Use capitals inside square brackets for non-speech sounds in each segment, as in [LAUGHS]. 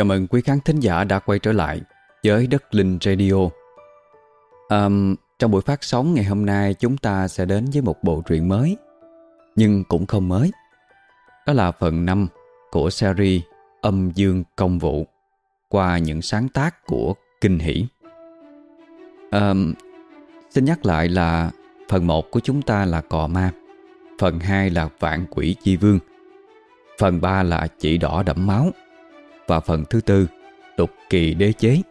Chào mừng quý khán thính giả đã quay trở lại với Đất Linh Radio. à, trong buổi phát sóng ngày hôm nay chúng ta sẽ đến với một bộ truyện mới, nhưng cũng không mới. Đó là phần 5 của series Âm Dương Công Vụ qua những sáng tác của Kinh Hỷ. à, xin nhắc lại là phần 1 của chúng ta là Cò Ma, phần 2 là Vạn Quỷ Chi Vương, phần 3 là Chỉ Đỏ Đẫm Máu và phần thứ tư Lục Kỳ Đế Chế.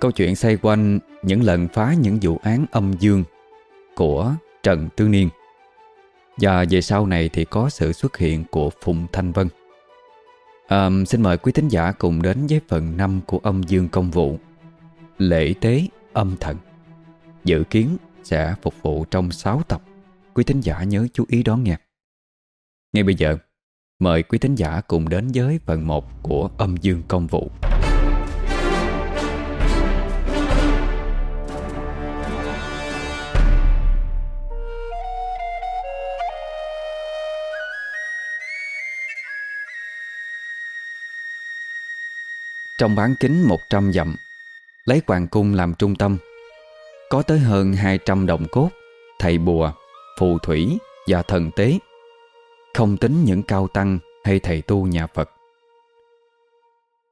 Câu chuyện xoay quanh những lần phá những vụ án âm dương của Trần Tư Niên và về sau này thì có sự xuất hiện của Phùng Thanh Vân. À, xin mời quý thính giả cùng đến với phần 5 của âm dương công vụ Lễ tế âm thần Dự kiến sẽ phục vụ trong 6 tập Quý thính giả nhớ chú ý đón nghe Ngay bây giờ Mời quý thính giả cùng đến với phần 1 của âm dương công vụ. Trong bán kính 100 dặm Lấy hoàng cung làm trung tâm Có tới hơn 200 đồng cốt Thầy bùa, phù thủy và thần tế. Không tính những cao tăng hay thầy tu nhà Phật.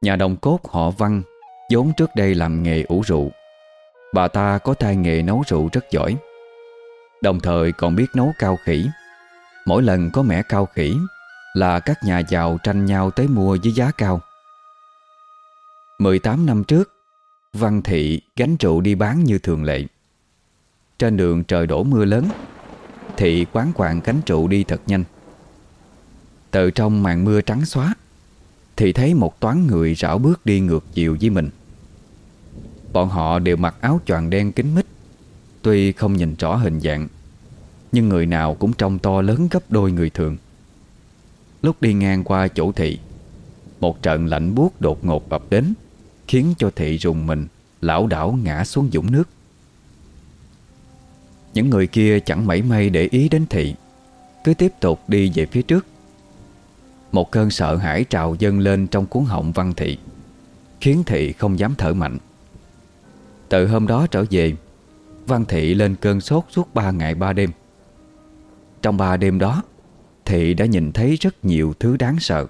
Nhà đồng cốt họ văn, vốn trước đây làm nghề ủ rượu. Bà ta có tay nghề nấu rượu rất giỏi. Đồng thời còn biết nấu cao khỉ. Mỗi lần có mẻ cao khỉ Là các nhà giàu tranh nhau tới mua với giá cao. 18 năm trước, Văn Thị gánh rượu đi bán như thường lệ. Trên đường trời đổ mưa lớn, Thị quán quạng gánh rượu đi thật nhanh. Từ trong màn mưa trắng xóa, thì thấy một toán người rảo bước đi ngược chiều với mình. Bọn họ đều mặc áo choàng đen kín mít, Tuy không nhìn rõ hình dạng, Nhưng người nào cũng trông to lớn gấp đôi người thường. Lúc đi ngang qua chỗ thị, Một trận lạnh buốt đột ngột ập đến, Khiến cho thị rùng mình Lão đảo ngã xuống dũng nước. Những người kia chẳng mảy may để ý đến thị, Cứ tiếp tục đi về phía trước. Một cơn sợ hãi trào dâng lên trong cuốn họng văn thị, Khiến thị không dám thở mạnh. Từ hôm đó trở về, Văn thị lên cơn sốt suốt ba ngày ba đêm. Trong ba đêm đó, Thị đã nhìn thấy rất nhiều thứ đáng sợ.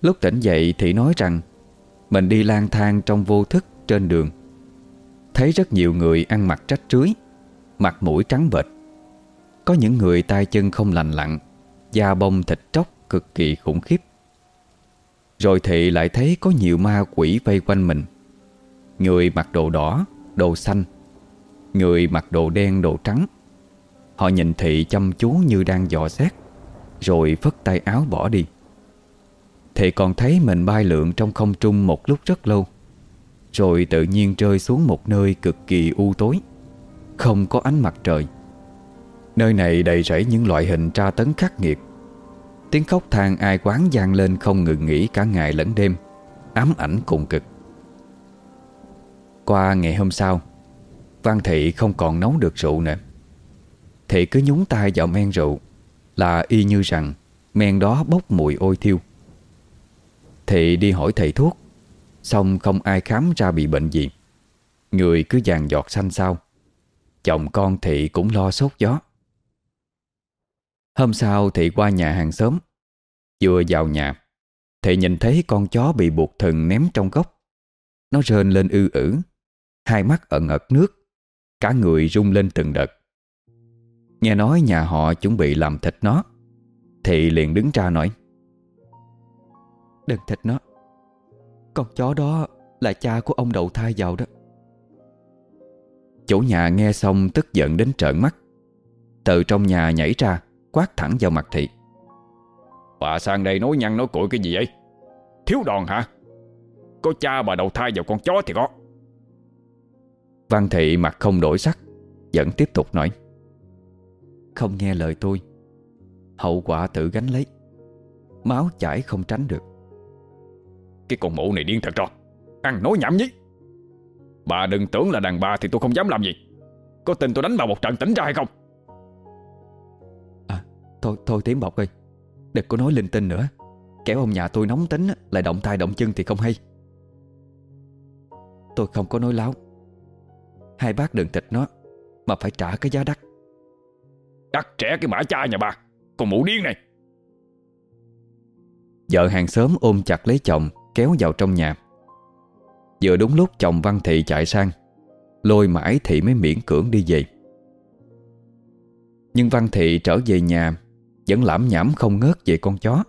Lúc tỉnh dậy, Thị nói rằng, mình đi lang thang trong vô thức trên đường. Thấy rất nhiều người ăn mặc trách trưới, Mặt mũi trắng bệch. Có những người tay chân không lành lặn. Da bông thịt tróc cực kỳ khủng khiếp. Rồi thị lại thấy có nhiều ma quỷ vây quanh mình. Người mặc đồ đỏ, đồ xanh Người mặc đồ đen, đồ trắng. Họ nhìn thị chăm chú như đang dò xét Rồi phất tay áo bỏ đi. Thị còn thấy mình bay lượn trong không trung một lúc rất lâu Rồi tự nhiên rơi xuống một nơi cực kỳ u tối. Không có ánh mặt trời. Nơi này đầy rẫy những loại hình tra tấn khắc nghiệt. Tiếng khóc than ai quán gian lên không ngừng nghỉ cả ngày lẫn đêm. Ám ảnh cùng cực. Qua ngày hôm sau Văn Thị không còn nấu được rượu nữa. Thị cứ nhúng tay vào men rượu, Là y như rằng Men đó bốc mùi ôi thiêu. Thị đi hỏi thầy thuốc, Xong không ai khám ra bị bệnh gì. Người cứ vàng giọt xanh sao. Chồng con Thị cũng lo sốt gió. Hôm sau Thị qua nhà hàng xóm. Vừa vào nhà Thị nhìn thấy con chó bị buộc thừng ném trong góc. Nó rên lên ư ử, Hai mắt ẩn ật nước, Cả người rung lên từng đợt. Nghe nói nhà họ chuẩn bị làm thịt nó Thị liền đứng ra nói, Đừng thịt nó. Con chó đó là cha của ông đầu thai giàu đó. Chủ nhà nghe xong tức giận đến trợn mắt, Từ trong nhà nhảy ra Quát thẳng vào mặt thị. Bà sang đây nói nhăn nói cuội cái gì vậy? Thiếu đòn hả? Có cha bà đầu thai vào con chó thì có. Văn thị mặt không đổi sắc Vẫn tiếp tục nói. Không nghe lời tôi Hậu quả tự gánh lấy Máu chảy không tránh được. Cái con mụ này điên thật rồi Ăn nói nhảm nhí. Bà đừng tưởng là đàn bà thì tôi không dám làm gì. Có tin tôi đánh bà một trận tỉnh ra hay không thôi thôi tiếng bọc ơi Đừng có nói linh tinh nữa. Kéo ông nhà tôi nóng tính Lại động tay động chân thì không hay. Tôi không có nói láo. Hai bác đừng thịt nó Mà phải trả cái giá đắt. Đắt trẻ cái mã cha nhà bà Còn mụ điên này. Vợ hàng xóm ôm chặt lấy chồng Kéo vào trong nhà. Vừa đúng lúc chồng Văn Thị chạy sang Lôi mãi Thị mới miễn cưỡng đi về. Nhưng Văn Thị trở về nhà vẫn lãm nhảm không ngớt về con chó.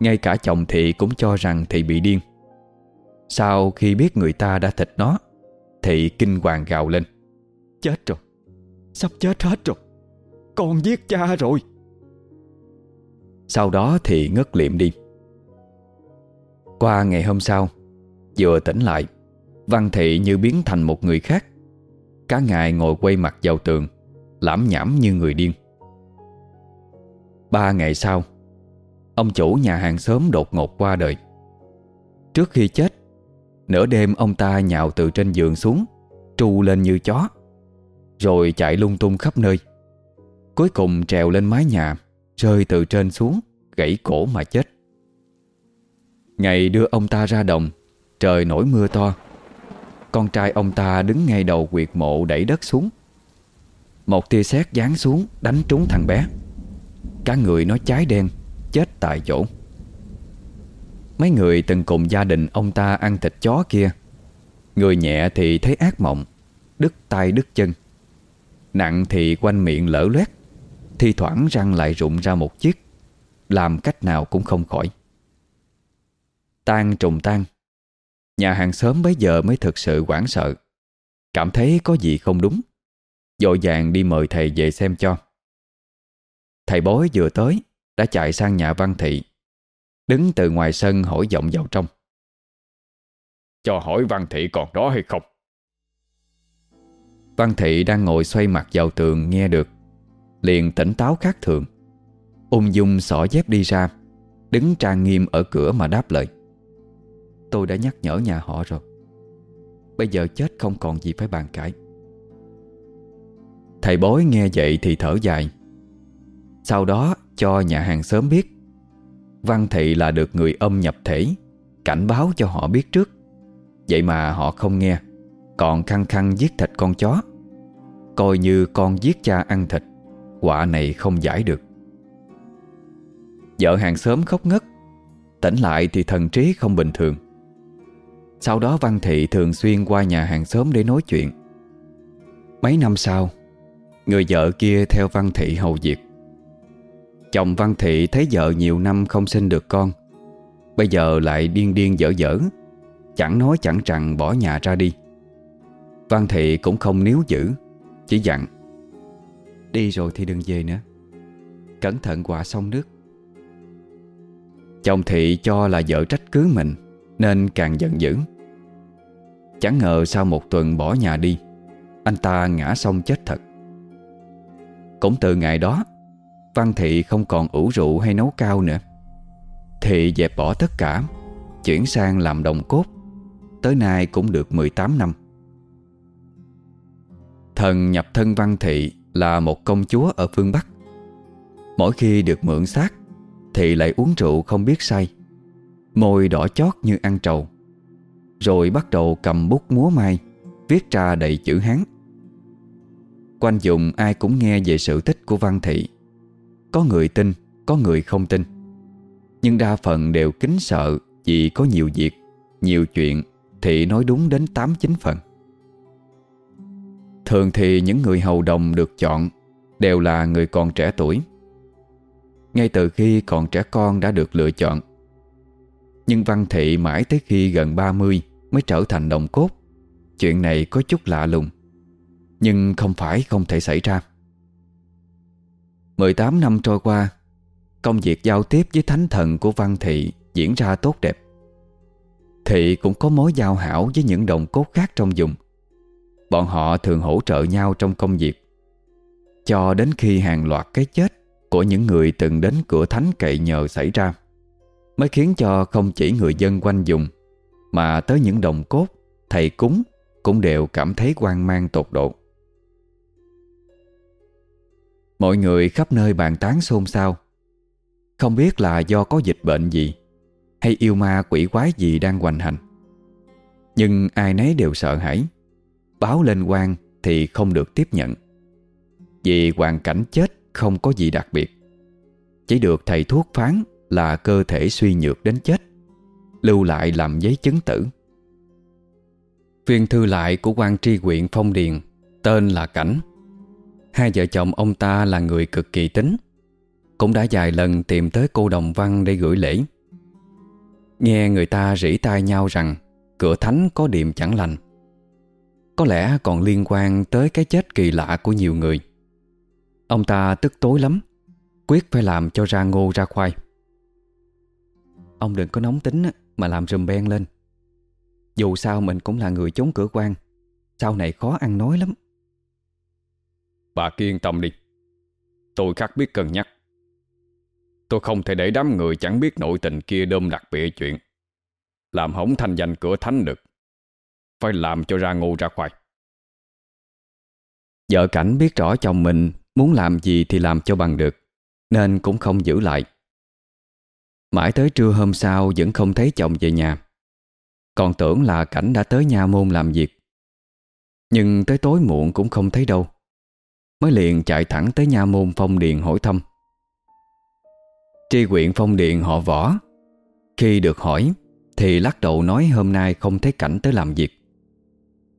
Ngay cả chồng Thị cũng cho rằng Thị bị điên. Sau khi biết người ta đã thịt nó Thị kinh hoàng gào lên. Chết rồi, Sắp chết hết rồi, Con giết cha rồi. Sau đó Thị ngất liệm đi. Qua ngày hôm sau, Vừa tỉnh lại, Văn Thị như biến thành một người khác. Cả ngày ngồi quay mặt vào tường, Lãm nhảm như người điên. Ba ngày sau, Ông chủ nhà hàng xóm đột ngột qua đời. Trước khi chết, Nửa đêm ông ta nhào từ trên giường xuống, Tru lên như chó, Rồi chạy lung tung khắp nơi. Cuối cùng trèo lên mái nhà, Rơi từ trên xuống, Gãy cổ mà chết. Ngày đưa ông ta ra đồng, Trời nổi mưa to. Con trai ông ta đứng ngay đầu quyệt mộ đẩy đất xuống. Một tia sét giáng xuống, Đánh trúng thằng bé. Cả người nó cháy đen, Chết tại chỗ. Mấy người từng cùng gia đình ông ta ăn thịt chó kia. Người nhẹ thì thấy ác mộng, Đứt tay đứt chân. Nặng thì quanh miệng lở loét, Thi thoảng răng lại rụng ra một chiếc, Làm cách nào cũng không khỏi. Tan trùng tan, Nhà hàng xóm bấy giờ mới thực sự hoảng sợ. Cảm thấy có gì không đúng Dội vàng đi mời thầy về xem cho. Thầy bói vừa tới, Đã chạy sang nhà văn thị, Đứng từ ngoài sân hỏi giọng vào trong. Cho hỏi văn thị còn đó hay không? Văn thị đang ngồi xoay mặt vào tường nghe được, Liền tỉnh táo khác thường. Ung dung xỏ dép đi ra, Đứng trang nghiêm ở cửa mà đáp lời. Tôi đã nhắc nhở nhà họ rồi. Bây giờ chết không còn gì phải bàn cãi. Thầy bói nghe vậy thì thở dài. Sau đó, cho nhà hàng sớm biết. Văn thị là được người âm nhập thể, Cảnh báo cho họ biết trước. Vậy mà họ không nghe, Còn khăng khăng giết thịt con chó. Coi như con giết cha ăn thịt, Quả này không giải được. Vợ hàng xóm khóc ngất, Tỉnh lại thì thần trí không bình thường. Sau đó Văn Thị thường xuyên qua nhà hàng xóm để nói chuyện. Mấy năm sau, Người vợ kia theo Văn Thị hầu việc. Chồng Văn Thị thấy vợ nhiều năm không sinh được con, Bây giờ lại điên điên dở dở, Chẳng nói chẳng rằng bỏ nhà ra đi. Văn Thị cũng không níu giữ, Chỉ dặn, Đi rồi thì đừng về nữa, Cẩn thận quả sông nước. Chồng Thị cho là vợ trách cứ mình, Nên càng giận dữ. Chẳng ngờ sau một tuần bỏ nhà đi, Anh ta ngã sông chết thật. Cũng từ ngày đó Văn Thị không còn ủ rượu hay nấu cao nữa. Thị dẹp bỏ tất cả, Chuyển sang làm đồng cốt. Tới nay cũng được 18 năm. Thần nhập thân Văn Thị là một công chúa ở phương Bắc. Mỗi khi được mượn xác, Thị lại uống rượu không biết say. Môi đỏ chót như ăn trầu. Rồi bắt đầu cầm bút múa mai Viết ra đầy chữ Hán. Quanh dùng ai cũng nghe về sự tích của Văn Thị. Có người tin, có người không tin. Nhưng đa phần đều kính sợ Vì có nhiều việc, nhiều chuyện Thị nói đúng đến 8-9 phần. Thường thì những người hầu đồng được chọn Đều là người còn trẻ tuổi. Ngay từ khi còn trẻ con đã được lựa chọn. Nhưng Văn Thị mãi tới khi gần 30 Mới trở thành đồng cốt. Chuyện này có chút lạ lùng Nhưng không phải không thể xảy ra. 18 năm trôi qua, Công việc giao tiếp với thánh thần của Văn Thị Diễn ra tốt đẹp. Thị cũng có mối giao hảo với những đồng cốt khác trong vùng. Bọn họ thường hỗ trợ nhau trong công việc, Cho đến khi hàng loạt cái chết Của những người từng đến cửa thánh cậy nhờ xảy ra, Mới khiến cho không chỉ người dân quanh vùng, Mà tới những đồng cốt, Thầy cúng Cũng đều cảm thấy quan mang tột độ. Mọi người khắp nơi bàn tán xôn xao. Không biết là do có dịch bệnh gì, Hay yêu ma quỷ quái gì đang hoành hành. Nhưng ai nấy đều sợ hãi. Báo lên quan thì không được tiếp nhận. Vì hoàn cảnh chết không có gì đặc biệt. Chỉ được thầy thuốc phán là cơ thể suy nhược đến chết, Lưu lại làm giấy chứng tử. Viên thư lại của quan tri huyện Phong Điền, Tên là Cảnh. Hai vợ chồng ông ta là người cực kỳ tính. Cũng đã vài lần tìm tới cô Đồng Văn để gửi lễ. Nghe người ta rỉ tai nhau rằng Cửa thánh có điềm chẳng lành. Có lẽ còn liên quan tới cái chết kỳ lạ của nhiều người. Ông ta tức tối lắm, Quyết phải làm cho ra ngô ra khoai. Ông đừng có nóng tính mà làm rùm ben lên. Dù sao mình cũng là người chống cửa quan, Sau này khó ăn nói lắm. Bà kia yên tâm đi. Tôi khắc biết cân nhắc. Tôi không thể để đám người chẳng biết nội tình kia đơm đặt bịa chuyện. Làm hỏng thanh danh cửa thánh được. Phải làm cho ra ngu ra khoai. Vợ cảnh biết rõ chồng mình Muốn làm gì thì làm cho bằng được, Nên cũng không giữ lại. Mãi tới trưa hôm sau Vẫn không thấy chồng về nhà. Còn tưởng là cảnh đã tới nhà môn làm việc. Nhưng tới tối muộn cũng không thấy đâu. Mới liền chạy thẳng tới nha môn phong điện hỏi thăm. Tri huyện phong điện họ võ, Khi được hỏi Thì lắc đầu nói hôm nay không thấy cảnh tới làm việc.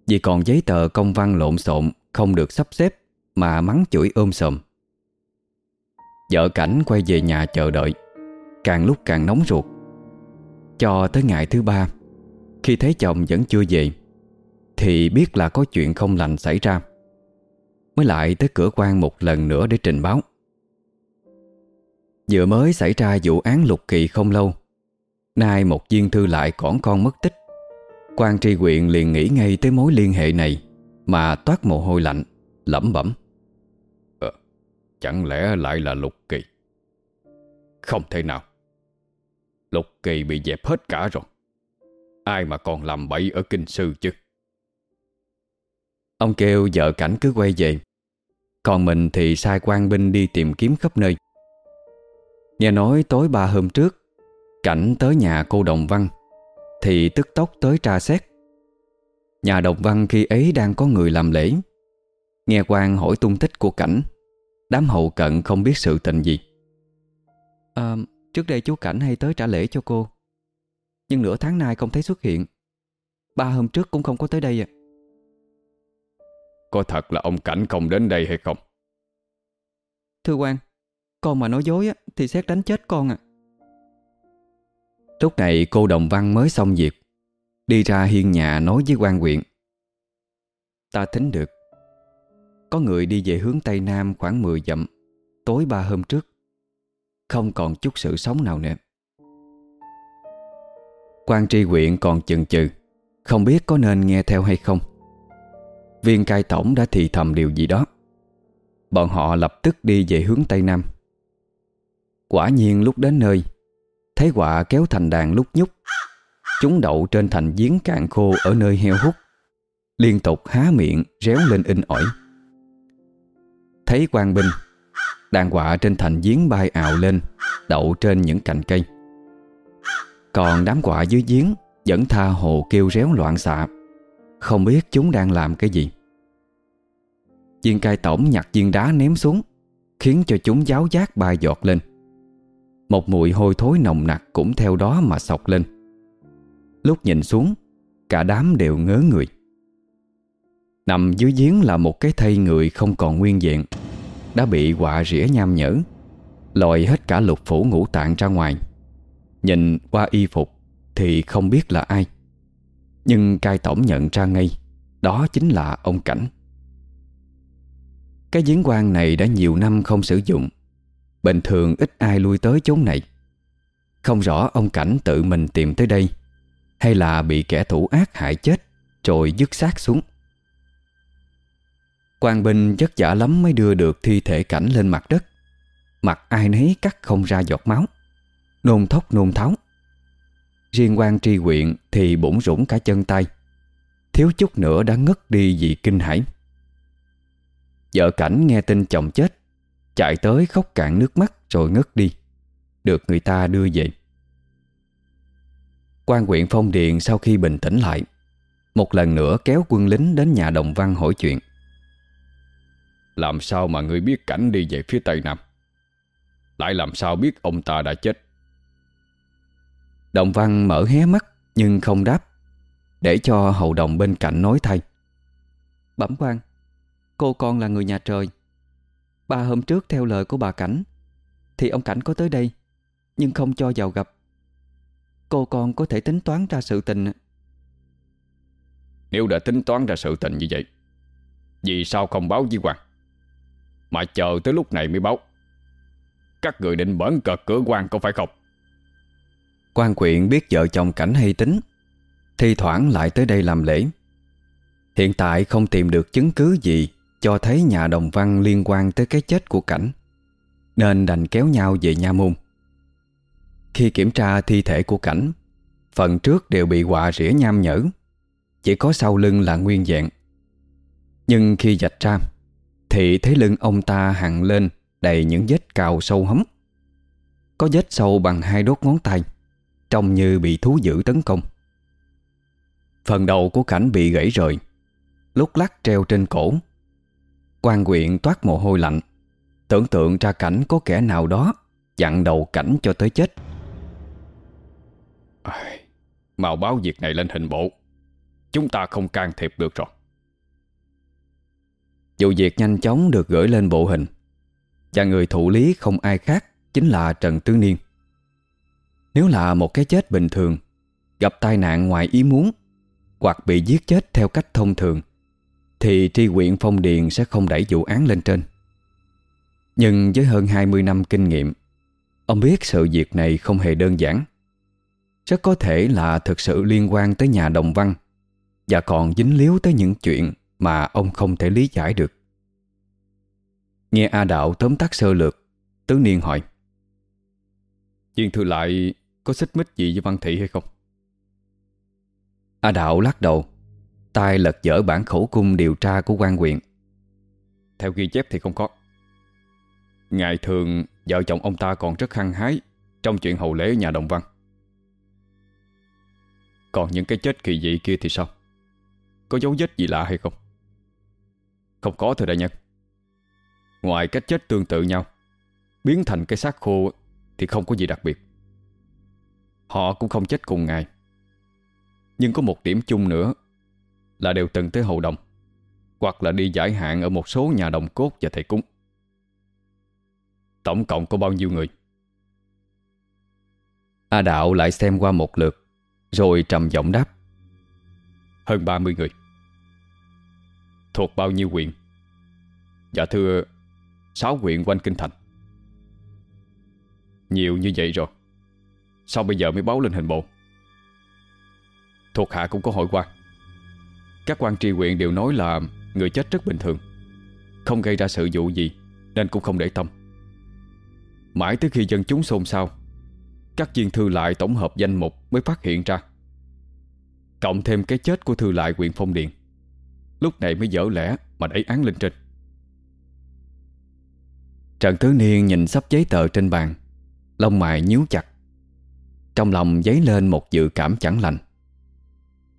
Vì còn giấy tờ công văn lộn xộn Không được sắp xếp Mà mắng chửi ôm sòm. Vợ cảnh quay về nhà chờ đợi, Càng lúc càng nóng ruột. Cho tới ngày thứ ba, Khi thấy chồng vẫn chưa về, Thì biết là có chuyện không lành xảy ra. Mới lại tới cửa quan một lần nữa để trình báo. Vừa mới xảy ra vụ án lục kỳ không lâu Nay một viên thư lại còn con mất tích. Quan tri huyện liền nghĩ ngay tới mối liên hệ này Mà toát mồ hôi lạnh Lẩm bẩm. Ờ, Chẳng lẽ lại là lục kỳ? Không thể nào. Lục kỳ bị dẹp hết cả rồi. Ai mà còn làm bậy ở kinh sư chứ? Ông kêu vợ cảnh cứ quay về còn mình thì sai quan binh đi tìm kiếm khắp nơi. Nghe nói tối ba hôm trước Cảnh tới nhà cô Đồng Văn Thì tức tốc tới tra xét. Nhà Đồng Văn khi ấy đang có người làm lễ. Nghe quan hỏi tung tích của Cảnh Đám hậu cận không biết sự tình gì. À, Trước đây chú Cảnh hay tới trả lễ cho cô Nhưng nửa tháng nay không thấy xuất hiện. Ba hôm trước cũng không có tới đây à có thật là ông Cảnh không đến đây hay không? Thưa quan Con mà nói dối á, thì xét đánh chết con à. Lúc này cô Đồng Văn mới xong việc Đi ra hiên nhà nói với quan huyện. Ta tính được Có người đi về hướng Tây Nam khoảng 10 dặm Tối ba hôm trước. Không còn chút sự sống nào nữa. Quan tri huyện còn chừng chừ Không biết có nên nghe theo hay không Viên cai tổng đã thì thầm điều gì đó. Bọn họ lập tức đi về hướng Tây Nam. Quả nhiên lúc đến nơi, Thấy quạ kéo thành đàn lúc nhúc. Chúng đậu trên thành giếng cạn khô Ở nơi heo hút. Liên tục há miệng, réo lên in ỏi. Thấy quan binh, Đàn quạ trên thành giếng bay ào lên, Đậu trên những cành cây. Còn đám quạ dưới giếng Vẫn tha hồ kêu réo loạn xạ. Không biết chúng đang làm cái gì. Viên cai tổng nhặt viên đá ném xuống, Khiến cho chúng giáo giác bay giọt lên. Một mùi hôi thối nồng nặc Cũng theo đó mà sọc lên. Lúc nhìn xuống, Cả đám đều ngớ người. Nằm dưới giếng là một cái thây người Không còn nguyên diện Đã bị quạ rỉa nham nhở, Lòi hết cả lục phủ ngũ tạng ra ngoài. Nhìn qua y phục Thì không biết là ai, Nhưng cai tổng nhận ra ngay, Đó chính là ông Cảnh cái giếng quan này đã nhiều năm không sử dụng. Bình thường ít ai lui tới chốn này. Không rõ ông Cảnh tự mình tìm tới đây, Hay là bị kẻ thủ ác hại chết, Rồi dứt xác xuống. Quan binh chất giả lắm mới đưa được thi thể cảnh lên mặt đất. Mặt ai nấy cắt không ra giọt máu. Nôn thốc nôn tháo. Riêng quan tri huyện thì bủng rủng cả chân tay. Thiếu chút nữa đã ngất đi vì kinh hãi. Vợ cảnh nghe tin chồng chết, Chạy tới khóc cạn nước mắt rồi ngất đi. Được người ta đưa về. Quan huyện Phong Điền sau khi bình tĩnh lại, Một lần nữa kéo quân lính đến nhà Đồng Văn hỏi chuyện. Làm sao mà ngươi biết cảnh đi về phía Tây Nam? Lại làm sao biết ông ta đã chết? Đồng Văn mở hé mắt Nhưng không đáp, Để cho hậu đồng bên cạnh nói thay. Bẩm quan Cô con là người nhà trời. Ba hôm trước theo lời của bà Cảnh Thì ông Cảnh có tới đây Nhưng không cho vào gặp. Cô con có thể tính toán ra sự tình. Nếu đã tính toán ra sự tình như vậy Vì sao không báo với quan Mà chờ tới lúc này mới báo. Các người định bẩn cợt cửa quan có phải không? Quan quyện biết vợ chồng cảnh hay tính Thi thoảng lại tới đây làm lễ. Hiện tại không tìm được chứng cứ gì cho thấy nhà đồng văn liên quan tới cái chết của cảnh, Nên đành kéo nhau về nha môn. Khi kiểm tra thi thể của cảnh, Phần trước đều bị quạ rỉa nham nhở, Chỉ có sau lưng là nguyên dạng Nhưng khi dạch ra, Thì thấy lưng ông ta hằn lên Đầy những vết cào sâu hấm, Có vết sâu bằng hai đốt ngón tay, Trông như bị thú dữ tấn công. Phần đầu của cảnh bị gãy rời, Lúc lắc treo trên cổ quan quyện toát mồ hôi lạnh. Tưởng tượng ra cảnh có kẻ nào đó Dặn đầu cảnh cho tới chết. Mau báo việc này lên hình bộ. Chúng ta không can thiệp được rồi. Vụ việc nhanh chóng được gửi lên bộ hình. Và người thụ lý không ai khác Chính là Trần Tứ Niên. Nếu là một cái chết bình thường Gặp tai nạn ngoài ý muốn Hoặc bị giết chết theo cách thông thường thì tri huyện Phong Điền sẽ không đẩy vụ án lên trên. Nhưng với hơn 20 năm kinh nghiệm, Ông biết sự việc này không hề đơn giản. Rất có thể là thực sự liên quan tới nhà đồng văn, Và còn dính líu tới những chuyện Mà ông không thể lý giải được. Nghe A Đạo tóm tắt sơ lược, Tứ Niên hỏi, Viên thư lại có xích mích gì với Văn Thị hay không? A Đạo lắc đầu tay lật dở bản khẩu cung điều tra của quan huyện. Theo ghi chép thì không có. Ngày thường, Vợ chồng ông ta còn rất hăng hái Trong chuyện hậu lễ nhà đồng văn. Còn những cái chết kỳ dị kia thì sao? Có dấu vết gì lạ hay không? Không có, thưa đại nhân. Ngoài cách chết tương tự nhau, Biến thành cái xác khô Thì không có gì đặc biệt. Họ cũng không chết cùng ngày Nhưng có một điểm chung nữa là đều từng tới hậu đồng, Hoặc là đi giải hạn Ở một số nhà đồng cốt và thầy cúng. Tổng cộng có bao nhiêu người? A Đạo lại xem qua một lượt, Rồi trầm giọng đáp. Hơn 30 người. Thuộc bao nhiêu huyện? Dạ thưa, Sáu huyện quanh Kinh Thành. Nhiều như vậy rồi, Sao bây giờ mới báo lên hình bộ? Thuộc hạ cũng có hỏi qua. Các quan tri huyện đều nói là Người chết rất bình thường. Không gây ra sự vụ gì, Nên cũng không để tâm. Mãi tới khi dân chúng xôn xao, Các viên thư lại tổng hợp danh mục Mới phát hiện ra. Cộng thêm cái chết của thư lại huyện Phong Điền, Lúc này mới dở lẽ Mà đẩy án lên trên. Trần Tứ Niên nhìn sắp giấy tờ trên bàn, Lông mày nhíu chặt. Trong lòng dấy lên một dự cảm chẳng lành.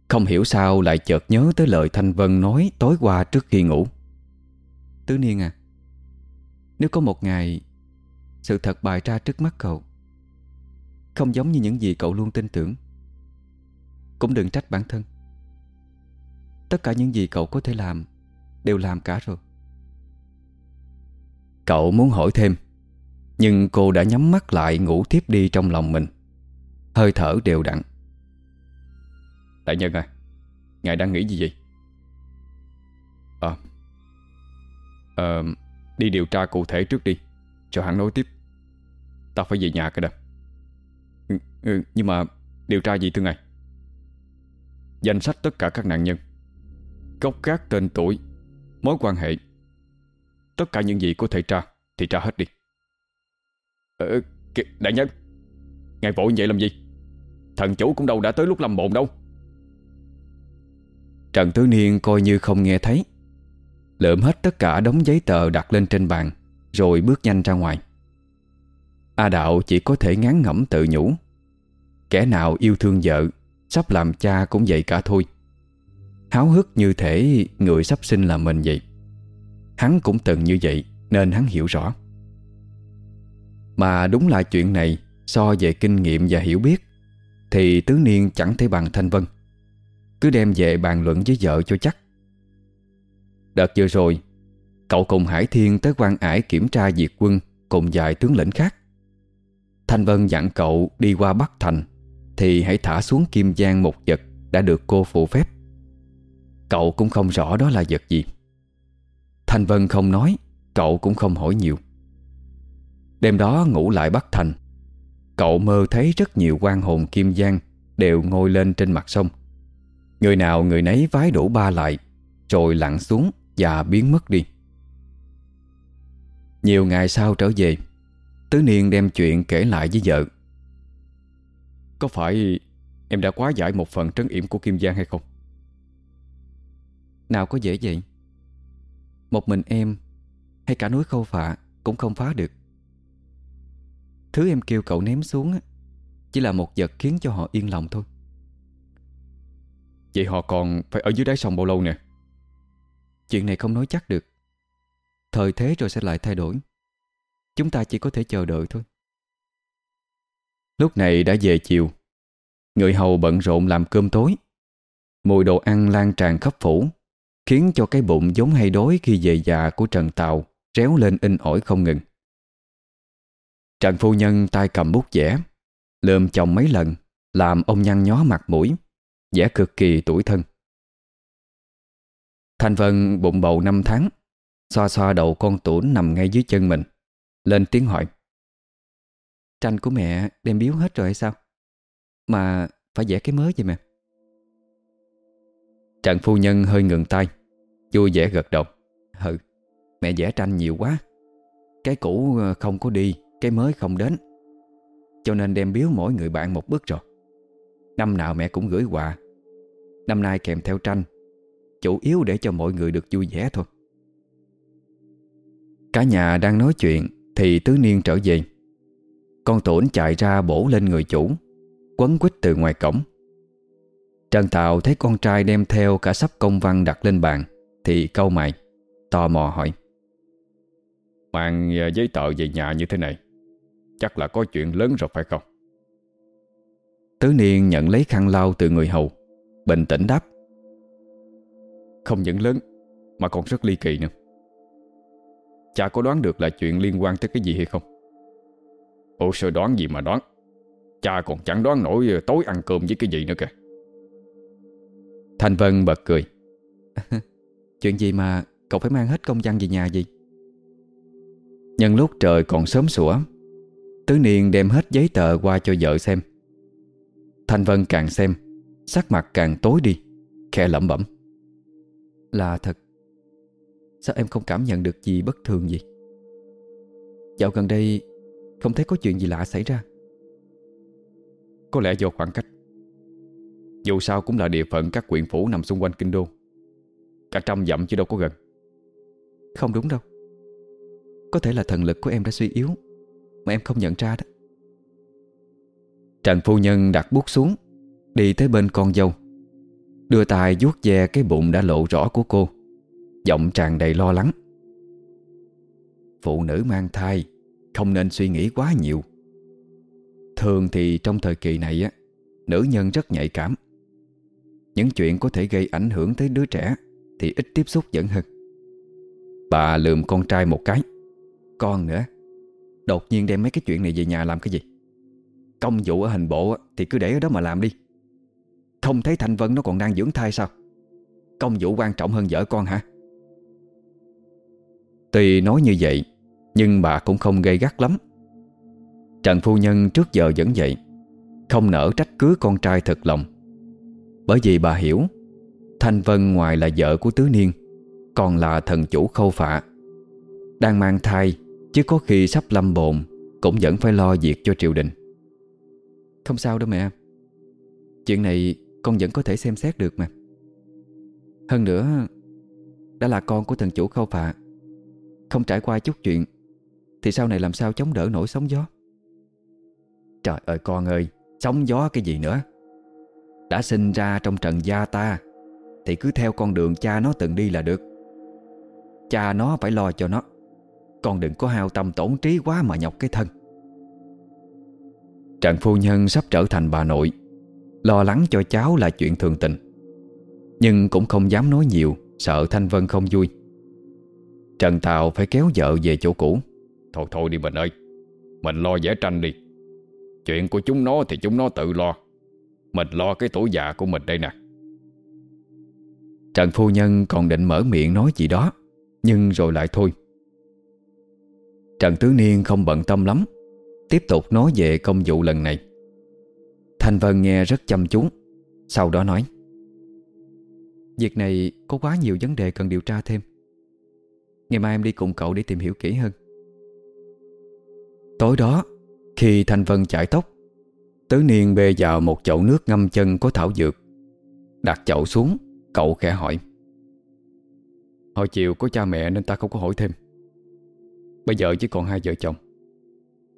Không hiểu sao lại chợt nhớ tới lời Thanh Vân nói tối qua trước khi ngủ. Tứ Niên à Nếu có một ngày Sự thật bày ra trước mắt cậu Không giống như những gì cậu luôn tin tưởng Cũng đừng trách bản thân. Tất cả những gì cậu có thể làm Đều làm cả rồi. Cậu muốn hỏi thêm Nhưng cô đã nhắm mắt lại ngủ tiếp đi trong lòng mình. Hơi thở đều đặn Đại nhân à? Ngài đang nghĩ gì vậy? À à, Đi điều tra cụ thể trước đi. Cho hắn nói tiếp. Ta phải về nhà cơ đã. Ừ, ừ, Nhưng mà điều tra gì thưa ngài? Danh sách tất cả các nạn nhân Gốc gác tên tuổi Mối quan hệ Tất cả những gì có thể tra Thì tra hết đi. Ờ, đại nhân Ngài vội vậy làm gì? Thần chủ cũng đâu đã tới lúc lâm mộn đâu. Trần Tứ Niên coi như không nghe thấy. Lượm hết tất cả đống giấy tờ đặt lên trên bàn, Rồi bước nhanh ra ngoài. A Đạo chỉ có thể ngán ngẩm tự nhủ. Kẻ nào yêu thương vợ, Sắp làm cha cũng vậy cả thôi. Háo hức như thể người sắp sinh là mình vậy. Hắn cũng từng như vậy, Nên hắn hiểu rõ. Mà đúng là chuyện này, So về kinh nghiệm và hiểu biết, Thì tứ niên chẳng thể bằng Thanh Vân. Cứ đem về bàn luận với vợ cho chắc. Đợt vừa rồi, Cậu cùng Hải Thiên tới quan ải kiểm tra diệt quân Cùng vài tướng lĩnh khác. Thanh Vân dặn cậu đi qua Bắc Thành, Thì hãy thả xuống Kim Giang một vật Đã được cô phụ phép. Cậu cũng không rõ đó là vật gì. Thanh Vân không nói, Cậu cũng không hỏi nhiều. Đêm đó ngủ lại Bắc Thành, Cậu mơ thấy rất nhiều quan hồn Kim Giang Đều ngồi lên trên mặt sông. Người nào người nấy vái đổ ba lại Rồi lặn xuống và biến mất đi. Nhiều ngày sau trở về Tứ Niên đem chuyện kể lại với vợ. Có phải em đã quá giải một phần trấn yểm của Kim Giang hay không? Nào có dễ vậy. Một mình em Hay cả núi khâu phạ Cũng không phá được. Thứ em kêu cậu ném xuống Chỉ là một vật khiến cho họ yên lòng thôi Vậy họ còn phải ở dưới đáy sông bao lâu nè? Chuyện này không nói chắc được. Thời thế rồi sẽ lại thay đổi. Chúng ta chỉ có thể chờ đợi thôi. Lúc này đã về chiều. Người hầu bận rộn làm cơm tối. Mùi đồ ăn lan tràn khắp phủ Khiến cho cái bụng giống hay đói khi về già của Trần Tàu Réo lên in ỏi không ngừng. Trần phu nhân tay cầm bút vẽ Lượm chồng mấy lần Làm ông nhăn nhó mặt mũi vẻ cực kỳ tuổi thân. Thanh Vân bụng bầu năm tháng, Xoa xoa đầu con tủn nằm ngay dưới chân mình, Lên tiếng hỏi. Tranh của mẹ đem biếu hết rồi hay sao? Mà phải vẽ cái mới vậy mẹ. Trần phu nhân hơi ngừng tay, Vui vẻ gật đầu. Hừ, Mẹ vẽ tranh nhiều quá. Cái cũ không có đi, Cái mới không đến. Cho nên đem biếu mỗi người bạn một bức rồi. Năm nào mẹ cũng gửi quà. Năm nay kèm theo tranh, Chủ yếu để cho mọi người được vui vẻ thôi. Cả nhà đang nói chuyện Thì tứ niên trở về. Con tổn chạy ra bổ lên người chủ, Quấn quýt từ ngoài cổng. Trần Tạo thấy con trai đem theo cả sắp công văn đặt lên bàn Thì câu mày, Tò mò hỏi. Mang à, giấy tờ về nhà như thế này, Chắc là có chuyện lớn rồi phải không? Tứ Niên nhận lấy khăn lau từ người hầu, Bình tĩnh đáp. Không những lớn, Mà còn rất ly kỳ nữa. Cha có đoán được là chuyện liên quan tới cái gì hay không. Ủa sao đoán gì mà đoán? Cha còn chẳng đoán nổi ờ, tối ăn cơm với cái gì nữa kìa. Thanh Vân bật cười. [LAUGHS] Chuyện gì mà cậu phải mang hết công văn về nhà gì Nhân lúc trời còn sớm sủa, Tứ Niên đem hết giấy tờ qua cho vợ xem. Thanh Vân càng xem, Sắc mặt càng tối đi Khe lẩm bẩm. Là thật. Sao em không cảm nhận được gì bất thường gì Dạo gần đây, Không thấy có chuyện gì lạ xảy ra. Có lẽ do khoảng cách. Dù sao cũng là địa phận các quyện phủ nằm xung quanh kinh đô. Cả trăm dặm chứ đâu có gần. Không đúng đâu. Có thể là thần lực của em đã suy yếu, Mà em không nhận ra đó. Trần phu nhân đặt bút xuống, Đi tới bên con dâu. Đưa tay vuốt ve cái bụng đã lộ rõ của cô, Giọng tràn đầy lo lắng. Phụ nữ mang thai, Không nên suy nghĩ quá nhiều. Thường thì trong thời kỳ này á, Nữ nhân rất nhạy cảm. Những chuyện có thể gây ảnh hưởng tới đứa trẻ Thì ít tiếp xúc dẫn hơn. Bà lườm con trai một cái. Con nữa, Đột nhiên đem mấy cái chuyện này về nhà làm cái gì? Công vụ ở hình bộ Thì cứ để ở đó mà làm đi. Không thấy Thanh Vân nó còn đang dưỡng thai sao? Công vụ quan trọng hơn vợ con hả? Tuy nói như vậy, Nhưng bà cũng không gây gắt lắm. Trần phu nhân trước giờ vẫn vậy, Không nỡ trách cứ con trai thật lòng. Bởi vì bà hiểu, Thanh Vân ngoài là vợ của Tứ Niên, Còn là thần chủ khâu phạ. Đang mang thai, Chứ có khi sắp lâm bồn, Cũng vẫn phải lo việc cho triều đình. Không sao đâu mẹ Chuyện này con vẫn có thể xem xét được mà. Hơn nữa, Đã là con của thần chủ khâu phạ, Không trải qua chút chuyện, Thì sau này làm sao chống đỡ nổi sóng gió? Trời ơi con ơi, Sóng gió cái gì nữa? Đã sinh ra trong trần gia ta, Thì cứ theo con đường cha nó từng đi là được. Cha nó phải lo cho nó, Con đừng có hao tâm tổn trí quá mà nhọc cái thân. Trần phu nhân sắp trở thành bà nội. Lo lắng cho cháu là chuyện thường tình. Nhưng cũng không dám nói nhiều Sợ Thanh Vân không vui. Trần Tào phải kéo vợ về chỗ cũ. Thôi thôi đi mình ơi Mình lo vẽ tranh đi. Chuyện của chúng nó thì chúng nó tự lo. Mình lo cái tuổi già của mình đây nè. Trần phu nhân còn định mở miệng nói gì đó Nhưng rồi lại thôi. Trần Tứ Niên không bận tâm lắm Tiếp tục nói về công vụ lần này. Thanh Vân nghe rất chăm chú, Sau đó nói, Việc này có quá nhiều vấn đề cần điều tra thêm. Ngày mai em đi cùng cậu để tìm hiểu kỹ hơn. Tối đó, Khi Thanh Vân chải tóc, Tứ Niên bê vào một chậu nước ngâm chân có thảo dược, Đặt chậu xuống, Cậu khẽ hỏi, Hồi chiều có cha mẹ nên ta không có hỏi thêm. Bây giờ chỉ còn hai vợ chồng.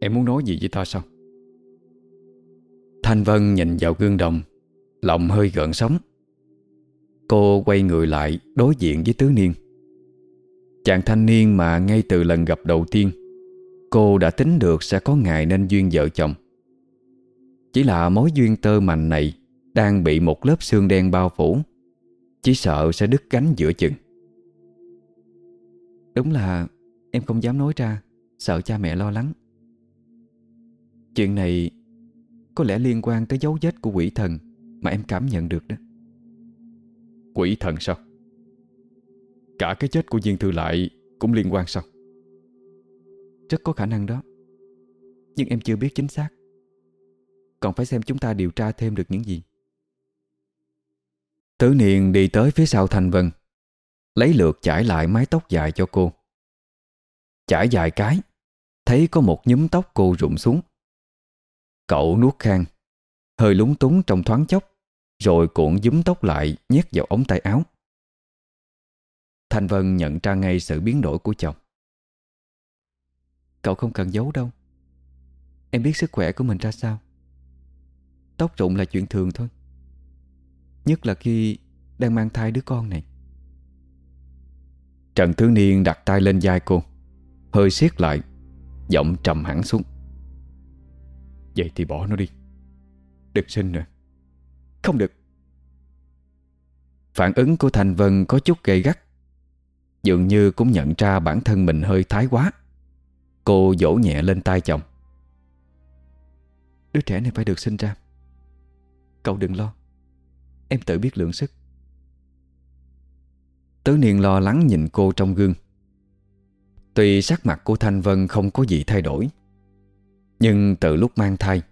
Em muốn nói gì với ta sao? Thanh Vân nhìn vào gương đồng, Lòng hơi gợn sóng. Cô quay người lại đối diện với Tứ Niên. Chàng thanh niên mà ngay từ lần gặp đầu tiên, Cô đã tính được sẽ có ngày nên duyên vợ chồng. Chỉ là mối duyên tơ mành này Đang bị một lớp xương đen bao phủ, Chỉ sợ sẽ đứt cánh giữa chừng. Đúng là em không dám nói ra, Sợ cha mẹ lo lắng. Chuyện này Có lẽ liên quan tới dấu vết của quỷ thần Mà em cảm nhận được đó. Quỷ thần sao? Cả cái chết của Diên Thư Lại Cũng liên quan sao? Rất có khả năng đó. Nhưng em chưa biết chính xác. Còn phải xem chúng ta điều tra thêm được những gì. Tứ Niên đi tới phía sau Thành Vân Lấy lượt chải lại mái tóc dài cho cô. Chải dài cái Thấy có một nhúm tóc cô rụng xuống Cậu nuốt khang. Hơi lúng túng trong thoáng chốc, Rồi cuộn dúm tóc lại, Nhét vào ống tay áo. Thanh Vân nhận ra ngay sự biến đổi của chồng. Cậu không cần giấu đâu. Em biết sức khỏe của mình ra sao. Tóc rụng là chuyện thường thôi. Nhất là khi đang mang thai đứa con này. Trần Thứ Niên đặt tay lên vai cô, Hơi siết lại, Giọng trầm hẳn xuống. Vậy thì bỏ nó đi. Đừng sinh nữa Không được. Phản ứng của Thành Vân có chút gây gắt. Dường như cũng nhận ra bản thân mình hơi thái quá. Cô dỗ nhẹ lên tay chồng. Đứa trẻ này phải được sinh ra. Cậu đừng lo. Em tự biết lượng sức. Tứ Niên lo lắng nhìn cô trong gương. Tuy sắc mặt của Thanh Vân không có gì thay đổi nhưng từ lúc mang thai,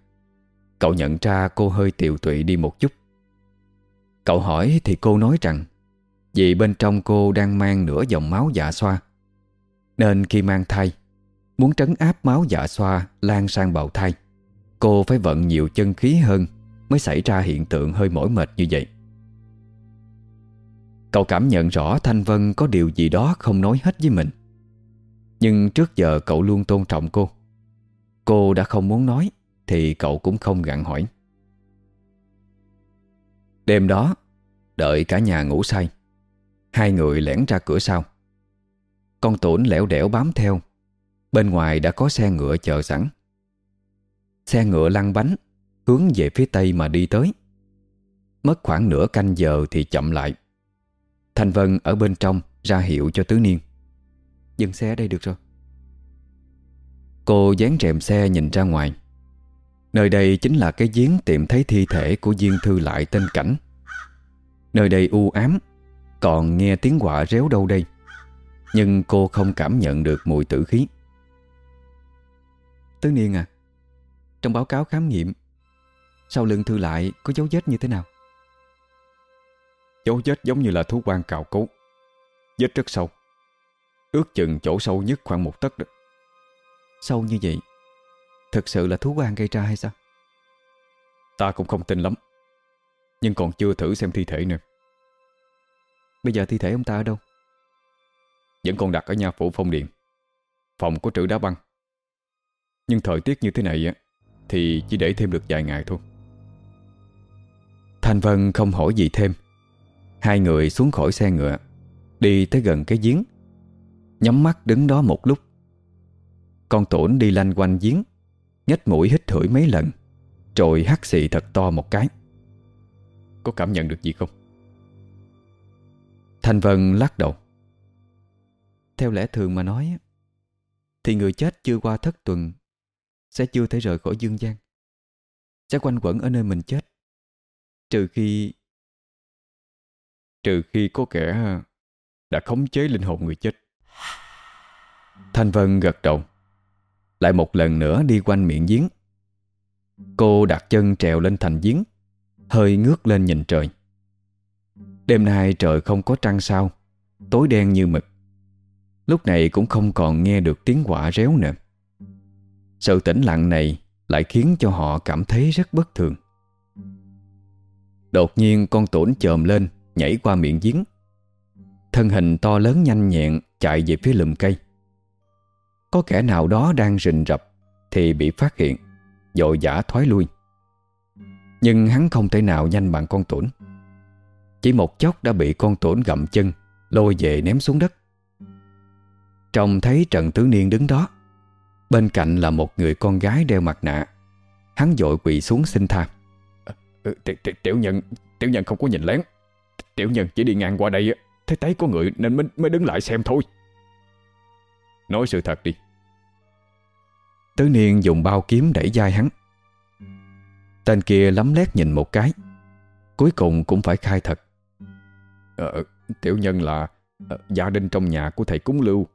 Cậu nhận ra cô hơi tiều tụy đi một chút. Cậu hỏi thì cô nói rằng, Vì bên trong cô đang mang nửa dòng máu dạ xoa, Nên khi mang thai, Muốn trấn áp máu dạ xoa lan sang bào thai, Cô phải vận nhiều chân khí hơn Mới xảy ra hiện tượng hơi mỏi mệt như vậy. Cậu cảm nhận rõ Thanh Vân có điều gì đó không nói hết với mình. Nhưng trước giờ cậu luôn tôn trọng cô. Cô đã không muốn nói, Thì cậu cũng không gặn hỏi. Đêm đó, Đợi cả nhà ngủ say, Hai người lẻn ra cửa sau. Con tuổn lẻo đẻo bám theo, Bên ngoài đã có xe ngựa chờ sẵn. Xe ngựa lăn bánh, Hướng về phía tây mà đi tới. Mất khoảng nửa canh giờ thì chậm lại. Thành Vân ở bên trong ra hiệu cho Tứ Niên. Dừng xe ở đây được rồi. Cô dán rèm xe nhìn ra ngoài. Nơi đây chính là cái giếng tìm thấy thi thể của Diên Thư Lại tên Cảnh. Nơi đây u ám, Còn nghe tiếng quạ réo đâu đây. Nhưng cô không cảm nhận được mùi tử khí. Tứ Niên à Trong báo cáo khám nghiệm, Sau lưng Thư Lại có dấu vết như thế nào? Dấu vết giống như là thú quan cào cấu Vết rất sâu, Ước chừng chỗ sâu nhất khoảng một tấc đó. Sâu như vậy Thực sự là thú quan gây ra hay sao? Ta cũng không tin lắm Nhưng còn chưa thử xem thi thể nữa. Bây giờ thi thể ông ta ở đâu? Vẫn còn đặt ở nhà phủ phong điện Phòng có trữ đá băng. Nhưng thời tiết như thế này á Thì chỉ để thêm được vài ngày thôi. Thanh Vân không hỏi gì thêm. Hai người xuống khỏi xe ngựa Đi tới gần cái giếng. Nhắm mắt đứng đó một lúc con tổn đi lanh quanh giếng, nhếch mũi hít thổi mấy lần, Rồi hắt xì thật to một cái. Có cảm nhận được gì không? Thanh Vân lắc đầu. Theo lẽ thường mà nói Thì người chết chưa qua thất tuần Sẽ chưa thể rời khỏi dương gian. Sẽ quanh quẩn ở nơi mình chết. Trừ khi Trừ khi có kẻ Đã khống chế linh hồn người chết. Thanh Vân gật đầu. Lại một lần nữa đi quanh miệng giếng. Cô đặt chân trèo lên thành giếng, Hơi ngước lên nhìn trời. Đêm nay trời không có trăng sao, Tối đen như mực. Lúc này cũng không còn nghe được tiếng quả réo nữa Sự tĩnh lặng này Lại khiến cho họ cảm thấy rất bất thường. Đột nhiên con tổn chồm lên, Nhảy qua miệng giếng. Thân hình to lớn nhanh nhẹn Chạy về phía lùm cây. Có kẻ nào đó đang rình rập Thì bị phát hiện Dội giả thoái lui. Nhưng hắn không thể nào nhanh bằng con tổn. Chỉ một chốc đã bị con tổn gặm chân Lôi về ném xuống đất. Trông thấy Trần Tứ Niên đứng đó Bên cạnh là một người con gái đeo mặt nạ Hắn dội quỳ xuống xin tha. Ờ, ừ, tiểu nhân Tiểu nhân không có nhìn lén. Tiểu nhân chỉ đi ngang qua đây Thấy thấy có người nên mới, mới đứng lại xem thôi. Nói sự thật đi. Tứ Niên dùng bao kiếm đẩy dai hắn. Tên kia lắm lét nhìn một cái. Cuối cùng cũng phải khai thật. Ờ, Tiểu nhân là ờ, Gia đình trong nhà của thầy cúng lưu.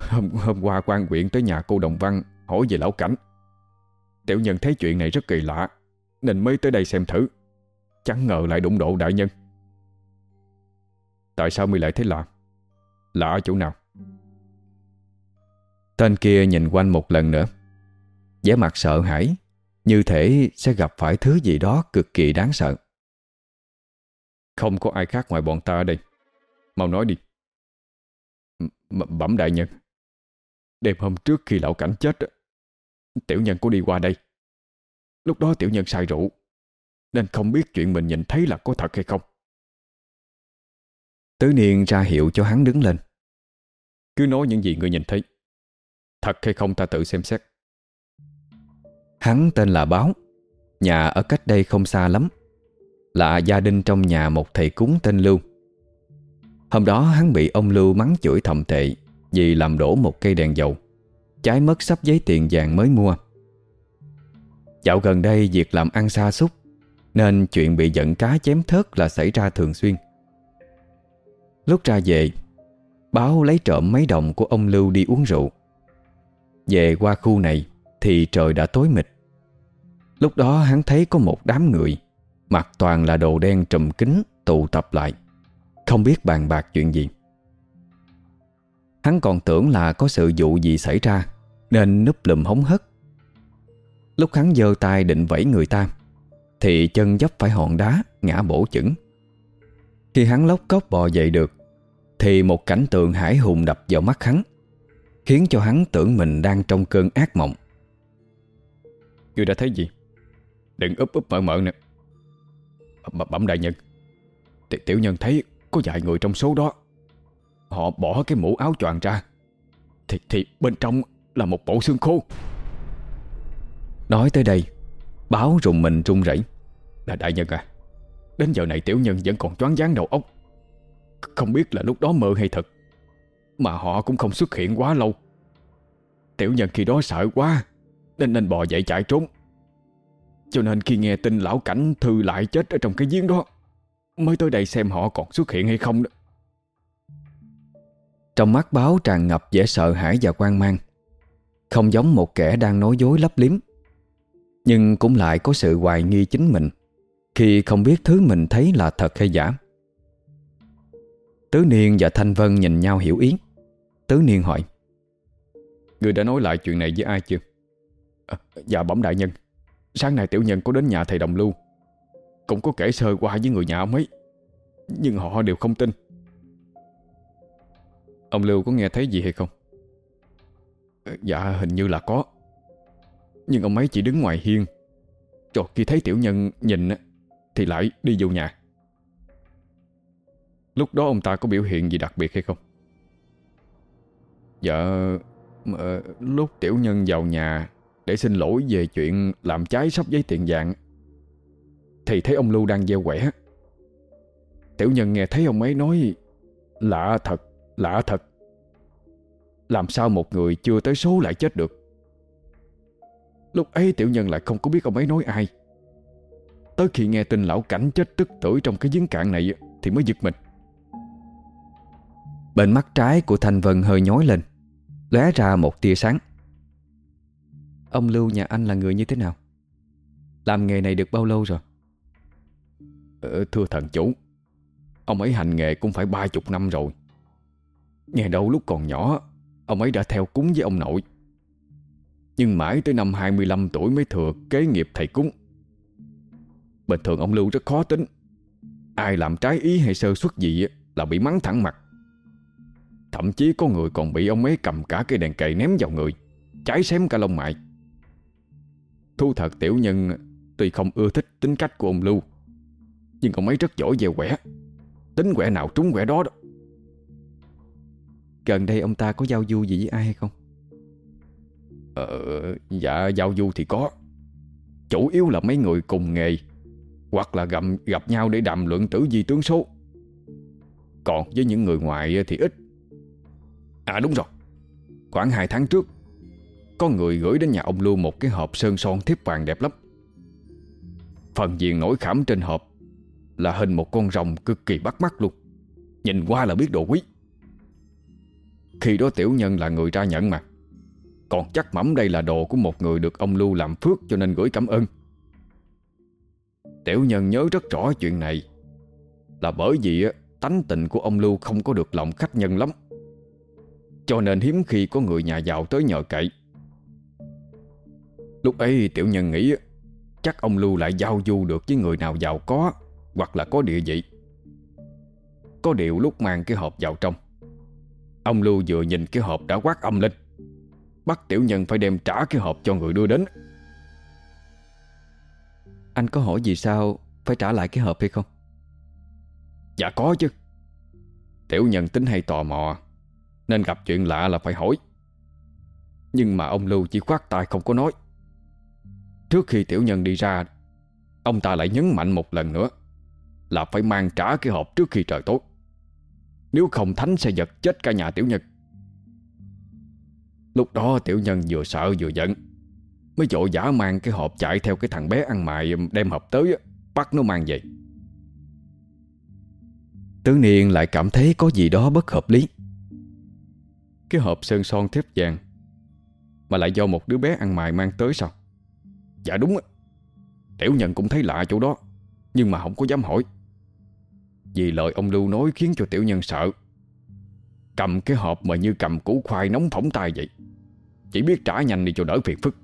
Hôm, hôm qua quan quyện tới nhà cô Đồng Văn Hỏi về lão cảnh. Tiểu nhân thấy chuyện này rất kỳ lạ Nên mới tới đây xem thử. Chẳng ngờ lại đụng độ đại nhân. Tại sao mi lại thấy lạ? Lạ ở chỗ nào? Tên kia nhìn quanh một lần nữa. Vẻ mặt sợ hãi, Như thể sẽ gặp phải thứ gì đó cực kỳ đáng sợ. Không có ai khác ngoài bọn ta ở đây. Mau nói đi. M Bẩm đại nhân. Đêm hôm trước khi lão cảnh chết Tiểu nhân có đi qua đây. Lúc đó tiểu nhân say rượu, Nên không biết chuyện mình nhìn thấy là có thật hay không. Tứ Niên ra hiệu cho hắn đứng lên. Cứ nói những gì người nhìn thấy. Thật hay không ta tự xem xét? Hắn tên là Báo. Nhà ở cách đây không xa lắm. Là gia đình trong nhà một thầy cúng tên Lưu. Hôm đó hắn bị ông Lưu mắng chửi thầm tệ Vì làm đổ một cây đèn dầu. Trái mất sắp giấy tiền vàng mới mua. Dạo gần đây việc làm ăn xa xúc, Nên chuyện bị giận cá chém thớt là xảy ra thường xuyên. Lúc ra về, Báo lấy trộm mấy đồng của ông Lưu đi uống rượu. Về qua khu này Thì trời đã tối mịt. Lúc đó hắn thấy có một đám người Mặc toàn là đồ đen trùm kính Tụ tập lại. Không biết bàn bạc chuyện gì. Hắn còn tưởng là có sự vụ gì xảy ra, Nên núp lùm hống hất Lúc hắn giơ tay định vẫy người ta, Thì chân dấp phải hòn đá Ngã bổ chững. Khi hắn lóc cốc bò dậy được, Thì một cảnh tượng hải hùng đập vào mắt hắn. Khiến cho hắn tưởng mình đang trong cơn ác mộng. Ngươi đã thấy gì? Đừng úp úp mở mở nè Bẩm đại nhân Tiểu nhân thấy có vài người trong số đó. Họ bỏ cái mũ áo choàng ra. Thì, thì bên trong là một bộ xương khô. Nói tới đây Báo rùng mình run rẩy. Là đại nhân à Đến giờ này tiểu nhân vẫn còn choáng váng đầu óc. Không biết là lúc đó mơ hay thật mà họ cũng không xuất hiện quá lâu. Tiểu nhân khi đó sợ quá, Nên nên bò dậy chạy trốn. Cho nên khi nghe tin lão cảnh thư lại chết ở trong cái giếng đó, Mới tới đây xem họ còn xuất hiện hay không đó. Trong mắt báo tràn ngập vẻ sợ hãi và quan mang. Không giống một kẻ đang nói dối lấp liếm. Nhưng cũng lại có sự hoài nghi chính mình, Khi không biết thứ mình thấy là thật hay giả. Tứ Niên và Thanh Vân nhìn nhau hiểu ý. Tứ Niên hỏi Người đã nói lại chuyện này với ai chưa? À, Dạ bẩm đại nhân Sáng nay tiểu nhân có đến nhà thầy Đồng Lưu Cũng có kể sơ qua với người nhà ông ấy Nhưng họ đều không tin. Ông Lưu có nghe thấy gì hay không? Ờ, dạ hình như là có Nhưng ông ấy chỉ đứng ngoài hiên Rồi khi thấy tiểu nhân nhìn Thì lại đi vô nhà. Lúc đó ông ta có biểu hiện gì đặc biệt hay không? Dạ ờ, Lúc tiểu nhân vào nhà Để xin lỗi về chuyện Làm trái sắp giấy tiền vàng Thì thấy ông Lưu đang gieo quẻ. Tiểu nhân nghe thấy ông ấy nói Lạ thật, lạ thật. Làm sao một người chưa tới số lại chết được? Lúc ấy tiểu nhân lại không có biết ông ấy nói ai. Tới khi nghe tin lão cảnh chết tức tuổi trong cái giếng cạn này Thì mới giật mình. Bên mắt trái của Thanh Vân hơi nhói lên lóe ra một tia sáng. Ông Lưu nhà anh là người như thế nào? Làm nghề này được bao lâu rồi? Ừ, thưa thần chủ Ông ấy hành nghề cũng phải ba chục năm rồi. Nghe đâu lúc còn nhỏ Ông ấy đã theo cúng với ông nội. Nhưng mãi tới năm 25 tuổi mới thừa kế nghiệp thầy cúng. Bình thường ông Lưu rất khó tính. Ai làm trái ý hay sơ suất gì Là bị mắng thẳng mặt. Thậm chí có người còn bị ông ấy cầm cả cây đèn cày ném vào người Cháy xém cả lông mại Thu thật tiểu nhân Tuy không ưa thích tính cách của ông Lưu Nhưng ông ấy rất giỏi về quẻ Tính quẻ nào trúng quẻ đó đó. Gần đây ông ta có giao du gì với ai hay không? Ờ, dạ giao du thì có. Chủ yếu là mấy người cùng nghề Hoặc là gặp, gặp nhau để đàm luận tử di tướng số. Còn với những người ngoài thì ít À đúng rồi. Khoảng 2 tháng trước, Có người gửi đến nhà ông Lưu một cái hộp sơn son thiếp vàng đẹp lắm. Phần diện nổi khảm trên hộp Là hình một con rồng cực kỳ bắt mắt luôn. Nhìn qua là biết đồ quý. Khi đó tiểu nhân là người ra nhận mà. Còn chắc mẩm đây là đồ của một người được ông Lưu làm phước cho nên gửi cảm ơn. Tiểu nhân nhớ rất rõ chuyện này Là bởi vì tánh tình của ông Lưu không có được lòng khách nhân lắm cho nên hiếm khi có người nhà giàu tới nhờ cậy. Lúc ấy tiểu nhân nghĩ Chắc ông Lưu lại giao du được với người nào giàu có Hoặc là có địa vị. Có điều lúc mang cái hộp vào trong Ông Lưu vừa nhìn cái hộp đã quát âm lên. Bắt tiểu nhân phải đem trả cái hộp cho người đưa đến. Anh có hỏi gì sao Phải trả lại cái hộp hay không? Dạ có chứ. Tiểu nhân tính hay tò mò nên gặp chuyện lạ là phải hỏi. Nhưng mà ông Lưu chỉ khoát tay không có nói. Trước khi tiểu nhân đi ra, Ông ta lại nhấn mạnh một lần nữa Là phải mang trả cái hộp trước khi trời tối. Nếu không Thánh sẽ giật chết cả nhà tiểu nhân. Lúc đó tiểu nhân vừa sợ vừa giận, Mới vội giả mang cái hộp chạy theo cái thằng bé ăn mại Đem hộp tới Bắt nó mang về. Tứ Niên lại cảm thấy có gì đó bất hợp lý cái hộp sơn son thép vàng. Mà lại do một đứa bé ăn mài mang tới sao? Dạ đúng á. Tiểu nhận cũng thấy lạ chỗ đó, Nhưng mà không có dám hỏi. Vì lời ông Lưu nói khiến cho tiểu nhân sợ. Cầm cái hộp mà như cầm củ khoai nóng phỏng tay vậy. Chỉ biết trả nhanh đi cho đỡ phiền phức.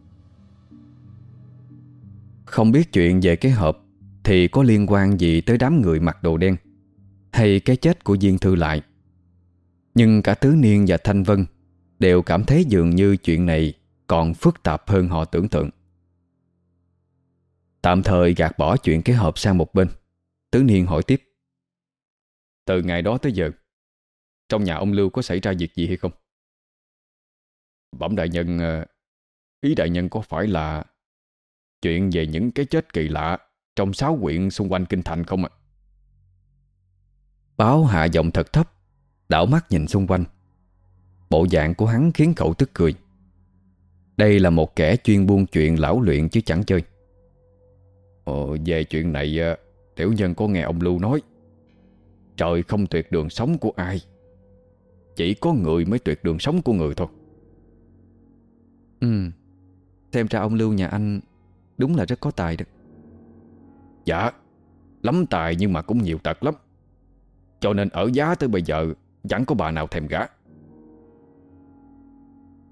Không biết chuyện về cái hộp Thì có liên quan gì tới đám người mặc đồ đen Hay cái chết của Diên Thư lại? Nhưng cả Tứ Niên và Thanh Vân Đều cảm thấy dường như chuyện này Còn phức tạp hơn họ tưởng tượng Tạm thời gạt bỏ chuyện cái hộp sang một bên, Tứ Niên hỏi tiếp Từ ngày đó tới giờ, Trong nhà ông Lưu có xảy ra việc gì hay không? Bẩm đại nhân ờ, Ý đại nhân có phải là Chuyện về những cái chết kỳ lạ Trong sáu quyện xung quanh kinh thành không ạ? Báo hạ giọng thật thấp Đảo mắt nhìn xung quanh. Bộ dạng của hắn khiến cậu tức cười. Đây là một kẻ chuyên buôn chuyện lão luyện chứ chẳng chơi. Ồ, về chuyện này ờ, Tiểu nhân có nghe ông Lưu nói. Trời không tuyệt đường sống của ai Chỉ có người mới tuyệt đường sống của người thôi. Ừ Xem ra ông Lưu nhà anh Đúng là rất có tài đó. Dạ Lắm tài nhưng mà cũng nhiều tật lắm. Cho nên ở giá tới bây giờ Chẳng có bà nào thèm gã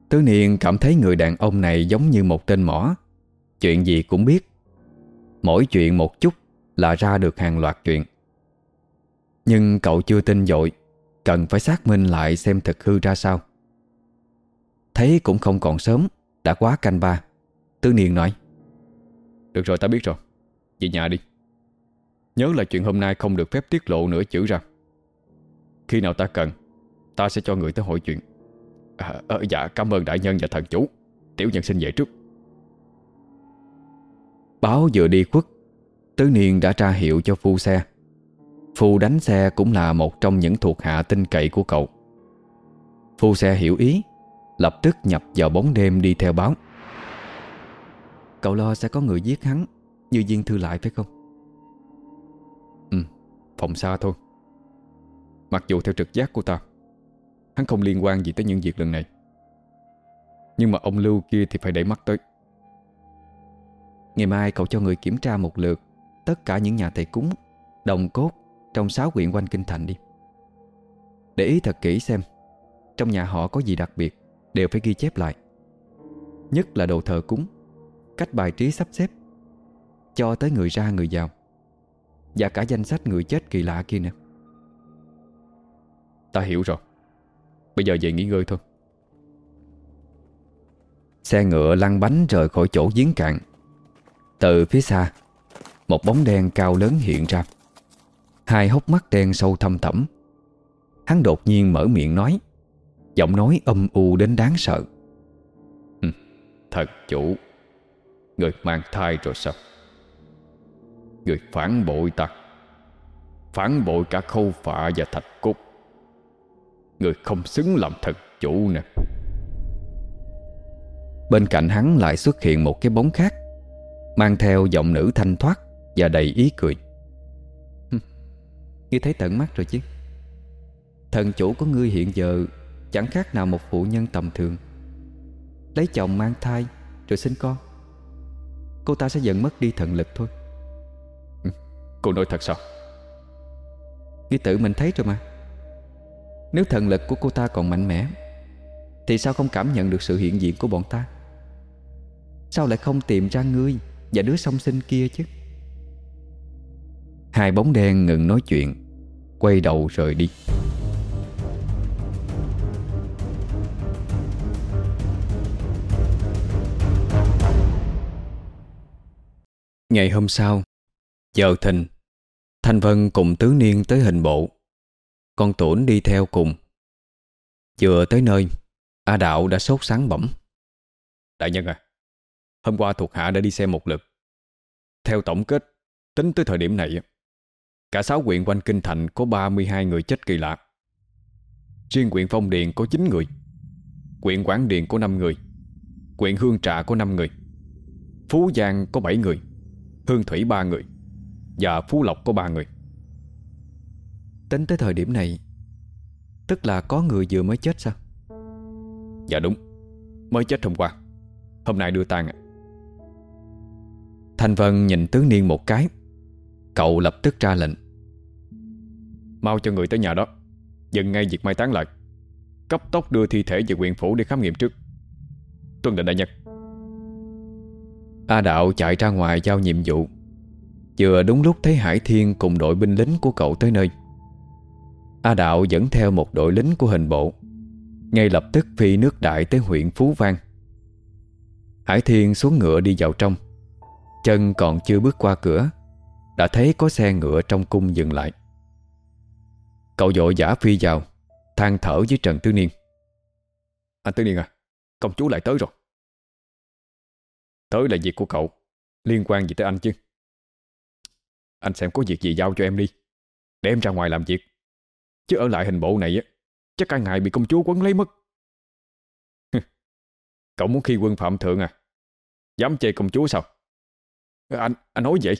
Tứ Niên cảm thấy người đàn ông này giống như một tên mỏ. Chuyện gì cũng biết. Mỗi chuyện một chút là ra được hàng loạt chuyện. Nhưng cậu chưa tin dội, Cần phải xác minh lại xem thực hư ra sao. Thấy cũng không còn sớm, Đã quá canh ba. Tứ Niên nói, Được rồi, ta biết rồi. Về nhà đi. Nhớ là chuyện hôm nay không được phép tiết lộ nửa chữ ra. Khi nào ta cần Ta sẽ cho người tới hội chuyện. À, à, Dạ cảm ơn đại nhân và thần chủ. Tiểu nhân xin về trước. Báo vừa đi khuất Tứ Niên đã tra hiệu cho phu xe. Phu đánh xe cũng là một trong những thuộc hạ tin cậy của cậu. Phu xe hiểu ý Lập tức nhập vào bóng đêm đi theo báo. Cậu lo sẽ có người giết hắn Như viên thư lại phải không? Ừ Phòng xa thôi. Mặc dù theo trực giác của ta, Hắn không liên quan gì tới những việc lần này. Nhưng mà ông Lưu kia thì phải để mắt tới. Ngày mai cậu cho người kiểm tra một lượt Tất cả những nhà thầy cúng, Đồng cốt Trong sáu huyện quanh kinh thành đi. Để ý thật kỹ xem, Trong nhà họ có gì đặc biệt Đều phải ghi chép lại. Nhất là đồ thờ cúng, Cách bài trí sắp xếp, Cho tới người ra người vào, Và cả danh sách người chết kỳ lạ kia nè Ta hiểu rồi. Bây giờ về nghỉ ngơi thôi. Xe ngựa lăn bánh rời khỏi chỗ giếng cạn. Từ phía xa Một bóng đen cao lớn hiện ra. Hai hốc mắt đen sâu thâm thẳm. Hắn đột nhiên mở miệng nói. Giọng nói âm u đến đáng sợ. Ừ, Thật chủ. Người mang thai rồi sao? Người phản bội ta. Phản bội cả khâu phạ và thạch cúc. Người không xứng làm thật chủ nè. Bên cạnh hắn lại xuất hiện một cái bóng khác Mang theo giọng nữ thanh thoát Và đầy ý cười. Ngươi thấy tận mắt rồi chứ. Thần chủ của ngươi hiện giờ Chẳng khác nào một phụ nhân tầm thường. Lấy chồng mang thai Rồi sinh con. Cô ta sẽ dần mất đi thần lực thôi. Cô nói thật sao? Ngươi tự mình thấy rồi mà nếu thần lực của cô ta còn mạnh mẽ, Thì sao không cảm nhận được sự hiện diện của bọn ta? Sao lại không tìm ra ngươi Và đứa song sinh kia chứ? Hai bóng đen ngừng nói chuyện, Quay đầu rời đi. Ngày hôm sau Giờ thình Thanh Vân cùng Tứ Niên tới hình bộ. Con tuổn đi theo cùng. Vừa tới nơi, A Đạo đã sốt sáng bẩm. Đại nhân à Hôm qua thuộc hạ đã đi xem một lượt. Theo tổng kết, Tính tới thời điểm này, Cả sáu huyện quanh Kinh Thành có 32 người chết kỳ lạ. Riêng huyện Phong Điền có 9 người Huyện Quảng Điền có 5 người Huyện Hương Trà có 5 người, Phú Giang có 7 người, Hương Thủy 3 người Và Phú Lộc có 3 người. Tính tới thời điểm này Tức là có người vừa mới chết sao? Dạ đúng Mới chết hôm qua. Hôm nay đưa tang ạ. Thanh Vân nhìn Tứ Niên một cái. Cậu lập tức ra lệnh. Mau cho người tới nhà đó Dừng ngay việc mai táng lại. Cấp tốc đưa thi thể về quyền phủ để khám nghiệm trước. Tuân định đại nhân. A Đạo chạy ra ngoài giao nhiệm vụ. Vừa đúng lúc thấy Hải Thiên cùng đội binh lính của cậu tới nơi A Đạo dẫn theo một đội lính của hình bộ, Ngay lập tức phi nước đại tới huyện Phú Vang. Hải Thiên xuống ngựa đi vào trong. Chân còn chưa bước qua cửa, Đã thấy có xe ngựa trong cung dừng lại. Cậu vội giả phi vào, than thở với Trần Tứ Niên. Anh Tứ Niên à Công chúa lại tới rồi. Tới là việc của cậu, Liên quan gì tới anh chứ? Anh xem có việc gì giao cho em đi, Để em ra ngoài làm việc. Chứ ở lại hình bộ này á Chắc cả ngày bị công chúa quấn lấy mất. Cậu muốn khi quân phạm thượng à? Dám chê công chúa sao? Ờ, anh anh nói vậy?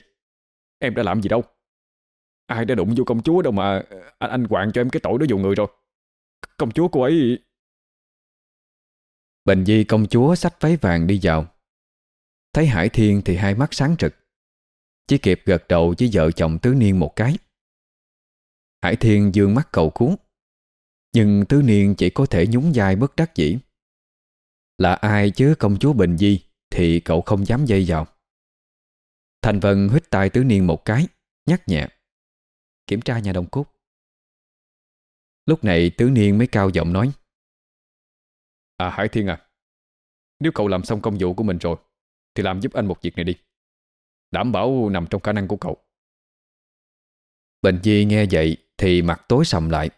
Em đã làm gì đâu? Ai đã đụng vô công chúa đâu mà ờ, Anh, anh quạng cho em cái tội đó vô người rồi. Công chúa cô ấy Bình Di công chúa xách váy vàng đi vào. Thấy Hải Thiên thì hai mắt sáng trực Chỉ kịp gật đầu với vợ chồng Tứ Niên một cái. Hải Thiên dương mắt cầu cứu. Nhưng Tứ Niên chỉ có thể nhún vai bất đắc dĩ. Là ai chứ công chúa Bình Di Thì cậu không dám dây vào. Thành Vân hít tay Tứ Niên một cái, Nhắc nhẹ. Kiểm tra nhà đồng cốt. Lúc này Tứ Niên mới cao giọng nói. À Hải Thiên à Nếu cậu làm xong công vụ của mình rồi, Thì làm giúp anh một việc này đi. Đảm bảo nằm trong khả năng của cậu. Bình Di nghe vậy thì mặt tối sầm lại.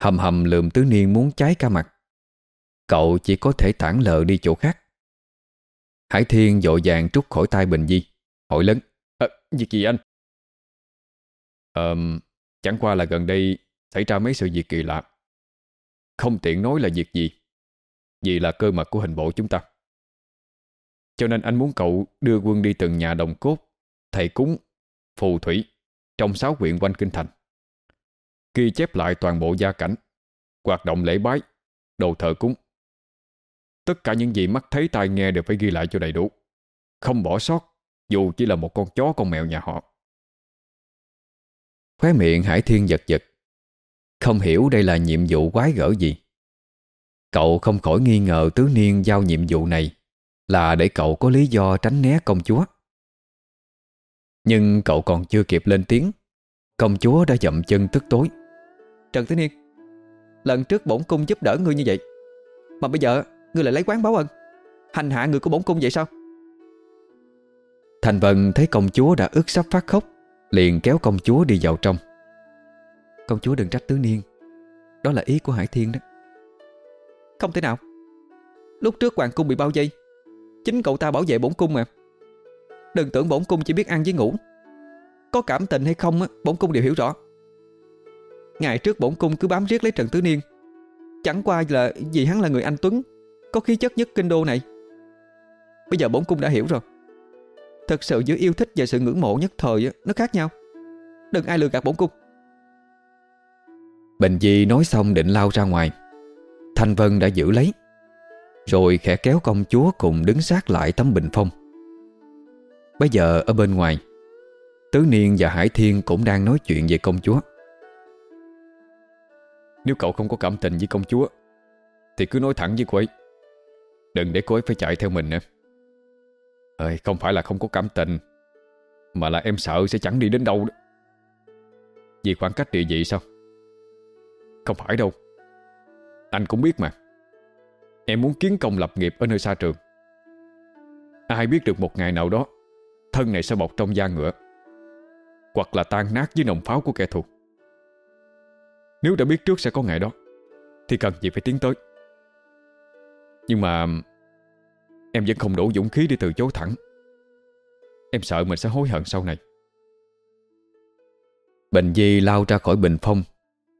Hầm hầm lượm tứ niên muốn cháy cả mặt. Cậu chỉ có thể tản lờ đi chỗ khác. Hải Thiên dội vàng trút khỏi tay Bình Di Hỏi lớn à, Việc gì anh? Ờ, chẳng qua là gần đây Xảy ra mấy sự việc kỳ lạ. Không tiện nói là việc gì Vì là cơ mật của hình bộ chúng ta. Cho nên anh muốn cậu đưa quân đi từng nhà đồng cốt Thầy cúng, phù thủy Trong sáu huyện quanh kinh thành. Ghi chép lại toàn bộ gia cảnh, Hoạt động lễ bái, Đồ thờ cúng. Tất cả những gì mắt thấy tai nghe đều phải ghi lại cho đầy đủ. Không bỏ sót, Dù chỉ là một con chó, con mèo nhà họ. Khóe miệng Hải Thiên giật giật. Không hiểu đây là nhiệm vụ quái gở gì. Cậu không khỏi nghi ngờ Tứ Niên giao nhiệm vụ này Là để cậu có lý do tránh né công chúa. Nhưng cậu còn chưa kịp lên tiếng. Công chúa đã dậm chân tức tối. Trần Tứ Niên. Lần trước bổn cung giúp đỡ ngươi như vậy Mà bây giờ ngươi lại lấy quán báo ân. Hành hạ người của bổn cung vậy sao? Thành Vân thấy công chúa đã ức sắp phát khóc Liền kéo công chúa đi vào trong. Công chúa đừng trách tứ niên Đó là ý của Hải Thiên đó. Không thể nào. Lúc trước hoàng cung bị bao vây Chính cậu ta bảo vệ bổn cung mà. Đừng tưởng bổn cung chỉ biết ăn với ngủ. Có cảm tình hay không Bổn cung đều hiểu rõ Ngày trước bổn cung cứ bám riết lấy Trần Tứ Niên. Chẳng qua là vì hắn là người anh Tuấn, Có khí chất nhất kinh đô này. Bây giờ bổn cung đã hiểu rồi. Thật sự giữa yêu thích và sự ngưỡng mộ nhất thời Nó khác nhau. Đừng ai lừa gạt bổn cung. Bình Di nói xong định lao ra ngoài. Thanh Vân đã giữ lấy, Rồi khẽ kéo công chúa cùng đứng sát lại tấm bình phong. Bây giờ ở bên ngoài, Tứ Niên và Hải Thiên cũng đang nói chuyện về công chúa. Nếu cậu không có cảm tình với công chúa Thì cứ nói thẳng với cô ấy. Đừng để cô ấy phải chạy theo mình nữa. Ơi, không phải là không có cảm tình Mà là em sợ sẽ chẳng đi đến đâu đó. Vì khoảng cách địa vị sao? Không phải đâu. Anh cũng biết mà. Em muốn kiến công lập nghiệp ở nơi xa trường. Ai biết được một ngày nào đó Thân này sẽ bọc trong da ngựa Hoặc là tan nát dưới nồng pháo của kẻ thù. Nếu đã biết trước sẽ có ngày đó, Thì cần gì phải tiến tới. Nhưng mà, Em vẫn không đủ dũng khí để từ chối thẳng. Em sợ mình sẽ hối hận sau này. Bình Di lao ra khỏi bình phong,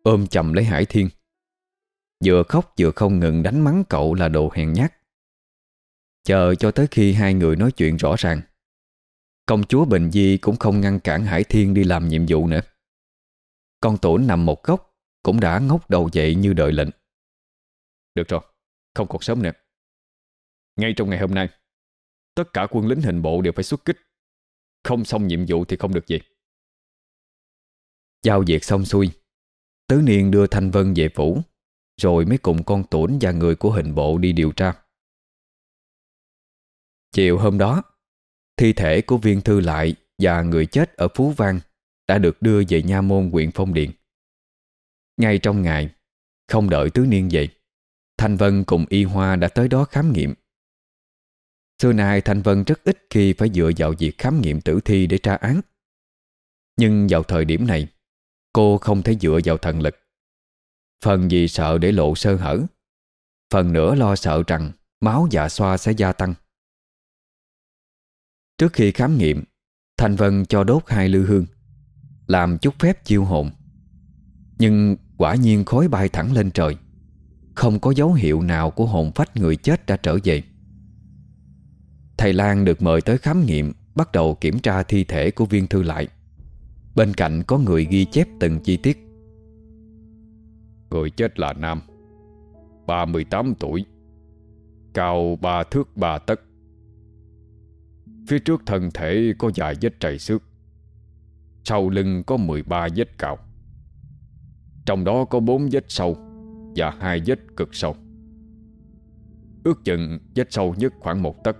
Ôm chầm lấy Hải Thiên. Vừa khóc vừa không ngừng đánh mắng cậu là đồ hèn nhát. Chờ cho tới khi hai người nói chuyện rõ ràng, Công chúa Bình Di cũng không ngăn cản Hải Thiên đi làm nhiệm vụ nữa. Con tổn nằm một góc cũng đã ngóc đầu dậy như đợi lệnh. Được rồi, không còn sớm nữa. Ngay trong ngày hôm nay Tất cả quân lính hình bộ đều phải xuất kích. Không xong nhiệm vụ thì không được gì. Giao việc xong xuôi Tứ Niên đưa Thanh Vân về phủ Rồi mới cùng con tuổn và người của hình bộ đi điều tra. Chiều hôm đó Thi thể của viên thư lại Và người chết ở Phú Văn Đã được đưa về nha môn huyện Phong Điện ngay trong ngày Không đợi Tứ Niên dậy, Thanh Vân cùng Y Hoa đã tới đó khám nghiệm Xưa nay Thanh Vân rất ít khi phải dựa vào việc khám nghiệm tử thi để tra án. Nhưng vào thời điểm này, cô không thể dựa vào thần lực. Phần vì sợ để lộ sơ hở, phần nữa lo sợ rằng máu dạ xoa sẽ gia tăng. Trước khi khám nghiệm, Thanh Vân cho đốt hai lư hương, làm chút phép chiêu hồn. Nhưng quả nhiên khói bay thẳng lên trời, không có dấu hiệu nào của hồn phách người chết đã trở về. Thầy Lan được mời tới khám nghiệm Bắt đầu kiểm tra thi thể của viên thư lại. Bên cạnh có người ghi chép từng chi tiết. Người chết là nam 38 tuổi Cao ba thước ba tấc. Phía trước thân thể có vài vết trầy xước Sau lưng có 13 vết cào. Trong đó có bốn vết sâu Và hai vết cực sâu. Ước chừng vết sâu nhất khoảng một tấc.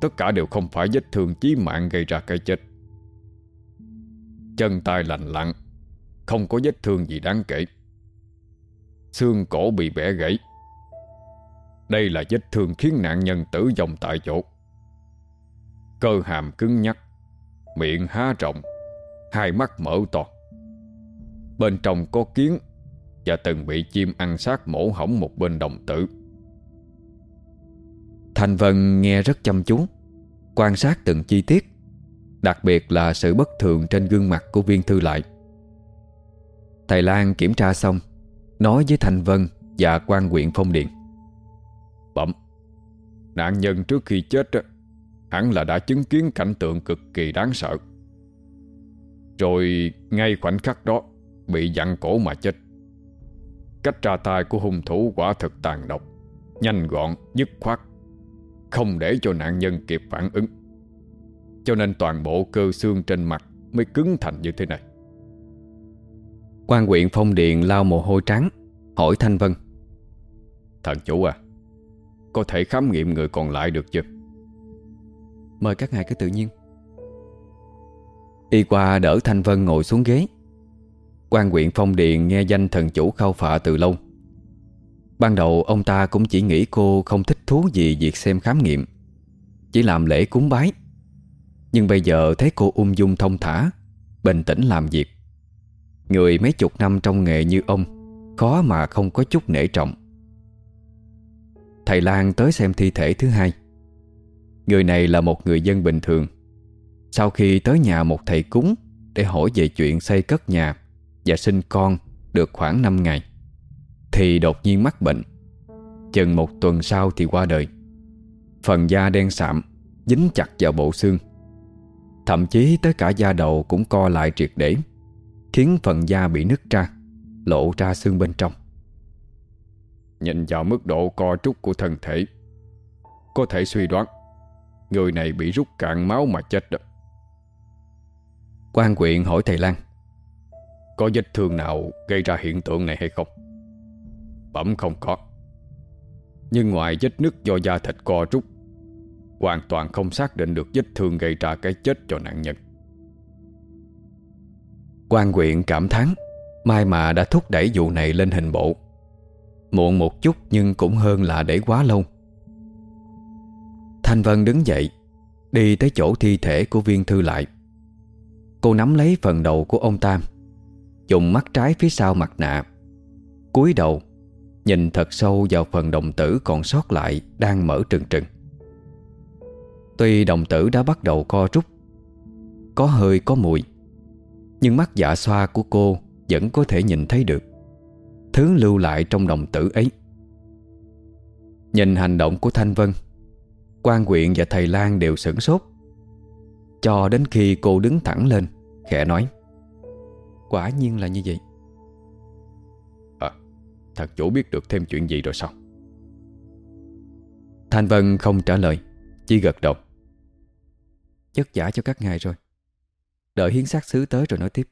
Tất cả đều không phải vết thương chí mạng gây ra cái chết. Chân tay lành lặn, Không có vết thương gì đáng kể. Xương cổ bị bẻ gãy. Đây là vết thương khiến nạn nhân tử vong tại chỗ. Cơ hàm cứng nhắc, Miệng há rộng, Hai mắt mở to. Bên trong có kiến, Và từng bị chim ăn sát mổ hỏng một bên đồng tử. Thành Vân nghe rất chăm chú, Quan sát từng chi tiết, Đặc biệt là sự bất thường trên gương mặt của viên thư lại. Thầy Lan kiểm tra xong, Nói với Thành Vân và quan huyện phong điện Bẩm, Nạn nhân trước khi chết Hẳn là đã chứng kiến cảnh tượng cực kỳ đáng sợ. Rồi ngay khoảnh khắc đó Bị dặn cổ mà chết. Cách ra tay của hung thủ quả thực tàn độc Nhanh gọn, dứt khoát Không để cho nạn nhân kịp phản ứng. Cho nên toàn bộ cơ xương trên mặt Mới cứng thành như thế này. Quan huyện phong điện lao mồ hôi trắng Hỏi Thanh Vân. Thần chủ à Có thể khám nghiệm người còn lại được chưa? Mời các ngài cứ tự nhiên. Y qua đỡ Thanh Vân ngồi xuống ghế quan huyện phong điền nghe danh thần chủ khao phạ từ lâu. Ban đầu, ông ta cũng chỉ nghĩ cô không thích thú gì việc xem khám nghiệm, Chỉ làm lễ cúng bái. Nhưng bây giờ thấy cô ung dung thông thả, Bình tĩnh làm việc. Người mấy chục năm trong nghề như ông, Khó mà không có chút nể trọng. Thầy Lan tới xem thi thể thứ hai. Người này là một người dân bình thường. Sau khi tới nhà một thầy cúng Để hỏi về chuyện xây cất nhà và sinh con Được khoảng 5 ngày. Thì đột nhiên mắc bệnh. Chừng một tuần sau thì qua đời. Phần da đen sạm, Dính chặt vào bộ xương. Thậm chí tới cả da đầu cũng co lại triệt để, Khiến phần da bị nứt ra, Lộ ra xương bên trong. Nhìn vào mức độ co trúc của thân thể, Có thể suy đoán, Người này bị rút cạn máu mà chết đó. Quan quyện hỏi thầy Lan. Có vết thương nào gây ra hiện tượng này hay không? Bẩm không có. Nhưng ngoài vết nứt do da thịt co rút, Hoàn toàn không xác định được vết thương gây ra cái chết cho nạn nhân. Quan huyện cảm thán Mai mà đã thúc đẩy vụ này lên hình bộ. Muộn một chút nhưng cũng hơn là để quá lâu. Thanh Vân đứng dậy, Đi tới chỗ thi thể của viên thư lại. Cô nắm lấy phần đầu của ông Tam Dùng mắt trái phía sau mặt nạ. Cúi đầu, Nhìn thật sâu vào phần đồng tử còn sót lại Đang mở trừng trừng. Tuy đồng tử đã bắt đầu co rút, Có hơi có mùi, Nhưng mắt dạ xoa của cô Vẫn có thể nhìn thấy được Thứ lưu lại trong đồng tử ấy. Nhìn hành động của Thanh Vân quan quyện và thầy Lan đều sửng sốt, Cho đến khi cô đứng thẳng lên, Khẽ nói Quả nhiên là như vậy. À Thật chủ biết được thêm chuyện gì rồi sao? Thanh Vân không trả lời Chỉ gật đầu. Chất giả cho các ngài rồi. Đợi hiến sát xứ tới rồi nói tiếp.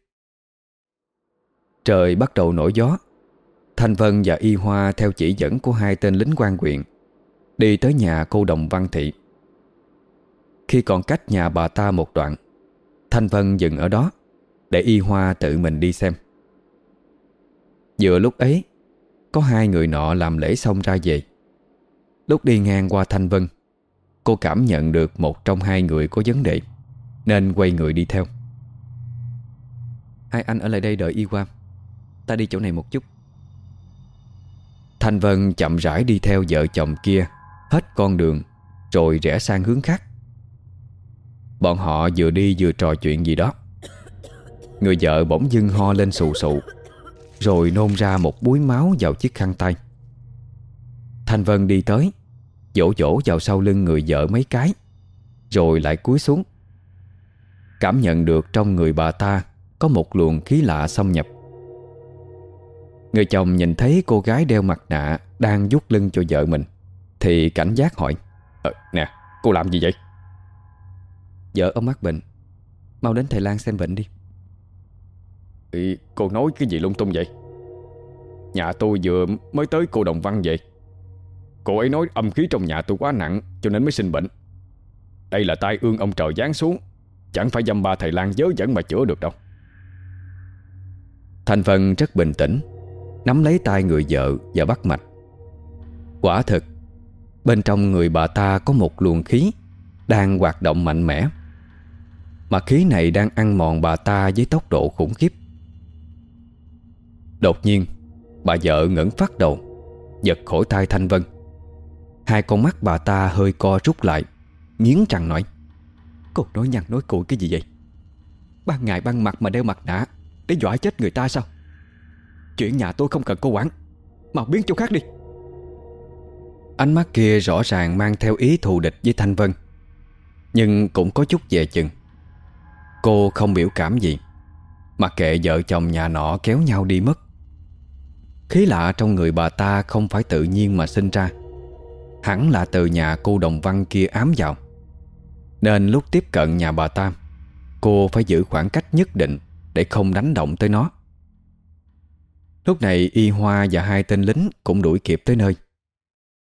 Trời bắt đầu nổi gió. Thanh Vân và Y Hoa theo chỉ dẫn của hai tên lính quan quyện Đi tới nhà cô đồng Văn Thị. Khi còn cách nhà bà ta một đoạn Thanh Vân dừng ở đó để Y Hoa tự mình đi xem. Vừa lúc ấy, Có hai người nọ làm lễ xong ra về. Lúc đi ngang qua Thanh Vân, Cô cảm nhận được một trong hai người có vấn đề, Nên quay người đi theo. Hai anh ở lại đây đợi Y Hoa. Ta đi chỗ này một chút. Thanh Vân chậm rãi đi theo vợ chồng kia, Hết con đường, Rồi rẽ sang hướng khác. Bọn họ vừa đi vừa trò chuyện gì đó. Người vợ bỗng dưng ho lên sù sụ Rồi nôn ra một búi máu vào chiếc khăn tay. Thanh Vân đi tới Vỗ vỗ vào sau lưng người vợ mấy cái Rồi lại cúi xuống. Cảm nhận được trong người bà ta Có một luồng khí lạ xâm nhập. Người chồng nhìn thấy cô gái đeo mặt nạ Đang vuốt lưng cho vợ mình Thì cảnh giác hỏi ờ, Nè cô làm gì vậy? Vợ ông mắc bệnh Mau đến thầy Lan xem bệnh đi. Ý, Cô nói cái gì lung tung vậy? Nhà tôi vừa mới tới cô Đồng Văn vậy. Cô ấy nói âm khí trong nhà tôi quá nặng Cho nên mới sinh bệnh. Đây là tai ương ông trời giáng xuống Chẳng phải dăm ba thầy Lan dớ dẫn mà chữa được đâu. Thành phần rất bình tĩnh Nắm lấy tay người vợ và bắt mạch. Quả thực Bên trong người bà ta có một luồng khí Đang hoạt động mạnh mẽ. Mà khí này đang ăn mòn bà ta với tốc độ khủng khiếp. Đột nhiên, Bà vợ ngẩng phát đầu, Giật khỏi tay Thanh Vân. Hai con mắt bà ta hơi co rút lại, Nghiến răng nói, Cô nói nhăn nói cuội cái gì vậy? Ban ngày ban mặt mà đeo mặt nạ, Để dọa chết người ta sao? Chuyện nhà tôi không cần cô quản Mà biến chỗ khác đi. Ánh mắt kia rõ ràng mang theo ý thù địch với Thanh Vân, Nhưng cũng có chút về chừng. Cô không biểu cảm gì Mặc kệ vợ chồng nhà nọ kéo nhau đi mất. Khí lạ trong người bà ta không phải tự nhiên mà sinh ra. Hẳn là từ nhà cô đồng văn kia ám vào. Nên lúc tiếp cận nhà bà ta, Cô phải giữ khoảng cách nhất định Để không đánh động tới nó. Lúc này Y Hoa và hai tên lính Cũng đuổi kịp tới nơi.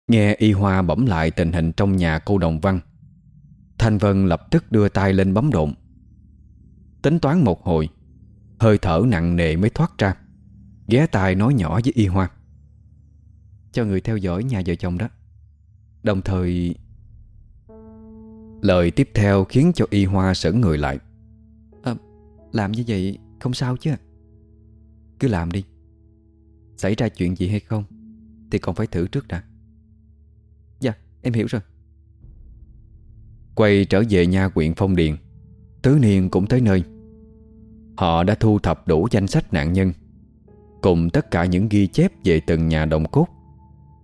Nghe Y Hoa bẩm lại tình hình trong nhà cô đồng văn, Thanh Vân lập tức đưa tay lên bấm độn. Tính toán một hồi, Hơi thở nặng nề mới thoát ra. Ghé tai nói nhỏ với Y Hoa Cho người theo dõi nhà vợ chồng đó. Đồng thời Lời tiếp theo khiến cho Y Hoa sững người lại. À, Làm như vậy không sao chứ. Cứ làm đi. Xảy ra chuyện gì hay không Thì còn phải thử trước đã. Dạ em hiểu rồi. Quay trở về nhà quyện Phong Điền Tứ Niên cũng tới nơi. Họ đã thu thập đủ danh sách nạn nhân Cùng tất cả những ghi chép về từng nhà đồng cốt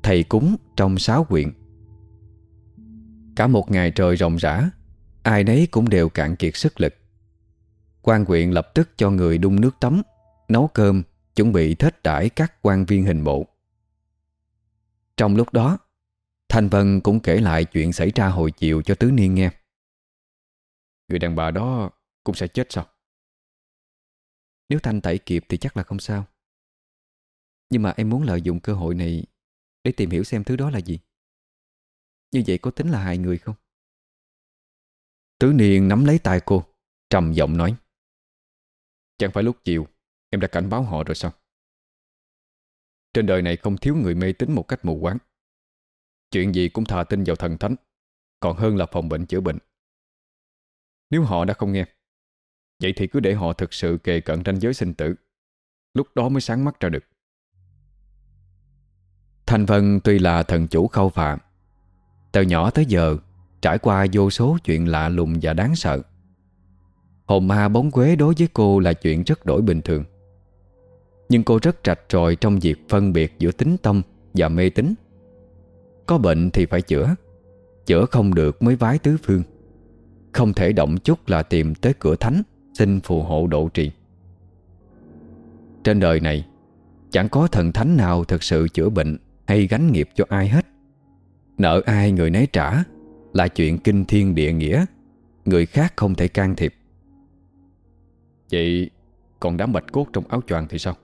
Thầy cúng trong sáu quyện. Cả một ngày trời rộng rã Ai nấy cũng đều cạn kiệt sức lực. Quan quyện lập tức cho người đun nước tắm Nấu cơm Chuẩn bị thết đãi các quan viên hình bộ Trong lúc đó Thanh Vân cũng kể lại chuyện xảy ra hồi chiều cho Tứ Niên nghe. Người đàn bà đó cũng sẽ chết sao? Nếu Thanh tẩy kịp thì chắc là không sao nhưng mà em muốn lợi dụng cơ hội này Để tìm hiểu xem thứ đó là gì. Như vậy có tính là hại người không? Tứ Niên nắm lấy tay cô, Trầm giọng nói. Chẳng phải lúc chiều, Em đã cảnh báo họ rồi sao? Trên đời này không thiếu người mê tín một cách mù quáng. Chuyện gì cũng thà tin vào thần thánh, Còn hơn là phòng bệnh chữa bệnh. Nếu họ đã không nghe, Vậy thì cứ để họ thực sự kề cận ranh giới sinh tử. Lúc đó mới sáng mắt ra được. Thanh Vân tuy là thần chủ khâu phạm Từ nhỏ tới giờ Trải qua vô số chuyện lạ lùng và đáng sợ. Hồn ma bóng quế đối với cô là chuyện rất đổi bình thường. Nhưng cô rất trạch trội trong việc phân biệt giữa tính tâm và mê tín. Có bệnh thì phải chữa Chữa không được mới vái tứ phương. Không thể động chút là tìm tới cửa thánh, Xin phù hộ độ trì. Trên đời này, Chẳng có thần thánh nào thực sự chữa bệnh. Hay gánh nghiệp cho ai hết. Nợ ai người nấy trả, Là chuyện kinh thiên địa nghĩa, Người khác không thể can thiệp. Vậy còn đám bạch cốt trong áo choàng thì sao?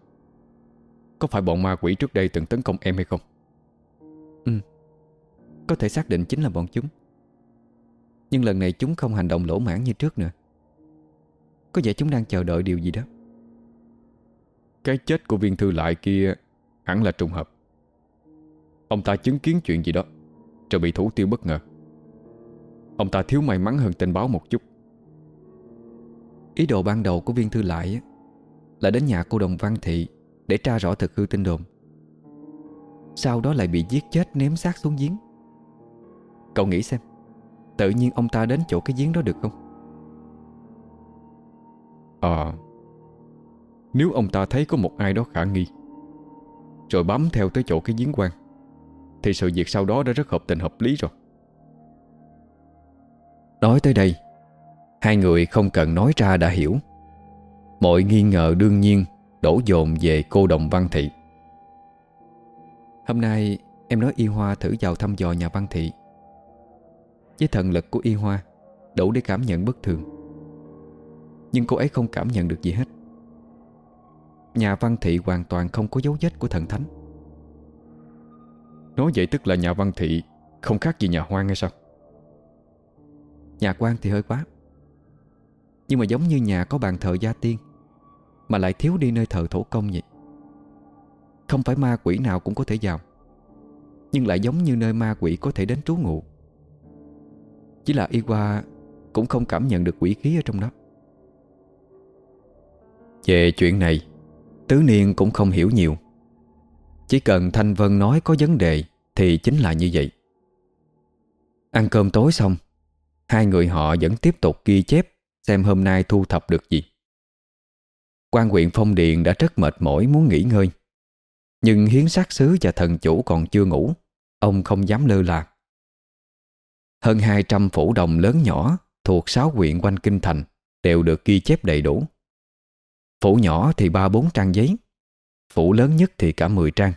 Có phải bọn ma quỷ trước đây từng tấn công em hay không? Ừ Có thể xác định chính là bọn chúng. Nhưng lần này chúng không hành động lỗ mãn như trước nữa. Có vẻ chúng đang chờ đợi điều gì đó. Cái chết của viên thư lại kia Hẳn là trùng hợp. Ông ta chứng kiến chuyện gì đó Rồi bị thủ tiêu bất ngờ. Ông ta thiếu may mắn hơn tên báo một chút. Ý đồ ban đầu của viên thư lại Là đến nhà cô đồng Văn Thị Để tra rõ thực hư tin đồn. Sau đó lại bị giết chết ném xác xuống giếng. Cậu nghĩ xem Tự nhiên ông ta đến chỗ cái giếng đó được không? À Nếu ông ta thấy có một ai đó khả nghi Rồi bám theo tới chỗ cái giếng quan thì sự việc sau đó đã rất hợp tình hợp lý rồi. Nói tới đây, Hai người không cần nói ra đã hiểu. Mọi nghi ngờ đương nhiên Đổ dồn về cô đồng Văn Thị. Hôm nay em nói Y Hoa thử vào thăm dò nhà Văn Thị. Với thần lực của Y Hoa, Đủ để cảm nhận bất thường. Nhưng cô ấy không cảm nhận được gì hết. Nhà Văn Thị hoàn toàn không có dấu vết của thần thánh. Nói vậy tức là nhà Văn Thị Không khác gì nhà hoang hay sao? Nhà quan thì hơi quá. Nhưng mà giống như nhà có bàn thờ gia tiên Mà lại thiếu đi nơi thờ thổ công vậy. Không phải ma quỷ nào cũng có thể vào Nhưng lại giống như nơi ma quỷ có thể đến trú ngụ. Chỉ là y qua Cũng không cảm nhận được quỷ khí ở trong đó. Về chuyện này Tứ Niên cũng không hiểu nhiều chỉ cần Thanh Vân nói có vấn đề, Thì chính là như vậy. Ăn cơm tối xong, Hai người họ vẫn tiếp tục ghi chép Xem hôm nay thu thập được gì. Quan huyện Phong Điền đã rất mệt mỏi muốn nghỉ ngơi. Nhưng hiến sát sứ và thần chủ còn chưa ngủ, Ông không dám lơ là. Hơn 200 phủ đồng lớn nhỏ Thuộc 6 huyện quanh Kinh Thành Đều được ghi chép đầy đủ. Phủ nhỏ thì ba bốn trang giấy, Phủ lớn nhất thì cả 10 trang.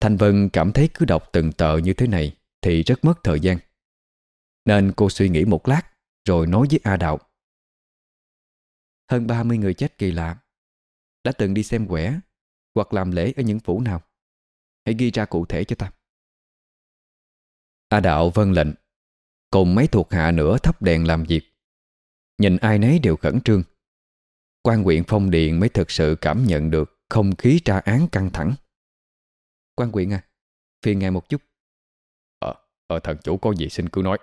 Thanh Vân cảm thấy cứ đọc từng tờ như thế này Thì rất mất thời gian. Nên cô suy nghĩ một lát, Rồi nói với A Đạo. Hơn 30 người chết kỳ lạ. Đã từng đi xem quẻ, Hoặc làm lễ ở những phủ nào. Hãy ghi ra cụ thể cho ta. A Đạo vâng lệnh. Cùng mấy thuộc hạ nữa thắp đèn làm việc. Nhìn ai nấy đều khẩn trương. Quan huyện Phong Điện mới thực sự cảm nhận được không khí tra án căng thẳng quan huyện à, phiền ngài một chút. Ờ, ờ thần chủ có gì xin cứ nói.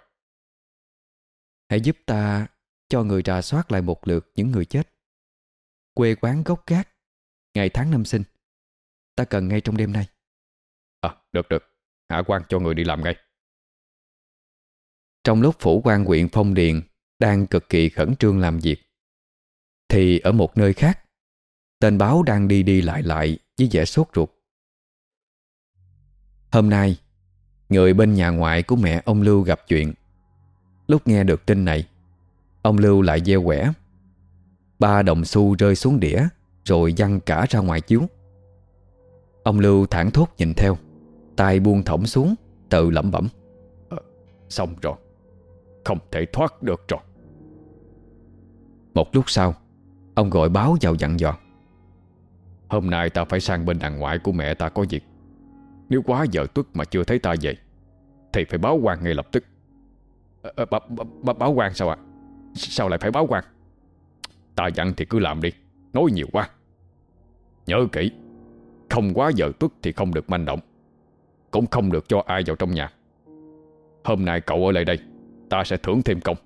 Hãy giúp ta cho người trà soát lại một lượt những người chết. Quê quán gốc gác, ngày tháng năm sinh. Ta cần ngay trong đêm nay. À, được được, hạ quan cho người đi làm ngay. Trong lúc phủ quan huyện Phong Điền đang cực kỳ khẩn trương làm việc, thì ở một nơi khác Tên báo đang đi đi lại lại Với vẻ sốt ruột Hôm nay Người bên nhà ngoại của mẹ ông Lưu gặp chuyện. Lúc nghe được tin này Ông Lưu lại gieo quẻ. Ba đồng xu rơi xuống đĩa Rồi văng cả ra ngoài chiếu. Ông Lưu thẳng thốt nhìn theo tay buông thõng xuống Tự lẩm bẩm. À, Xong rồi Không thể thoát được rồi. Một lúc sau Ông gọi báo vào dặn dò. Hôm nay ta phải sang bên đàn ngoại của mẹ ta có việc nếu quá giờ tuất mà chưa thấy ta về Thì phải báo quan ngay lập tức. À, b- b, Báo quan sao ạ? Sao lại phải báo quan? Ta dặn thì cứ làm đi Nói nhiều quá. Nhớ kỹ Không quá giờ tuất thì không được manh động Cũng không được cho ai vào trong nhà. Hôm nay cậu ở lại đây Ta sẽ thưởng thêm công.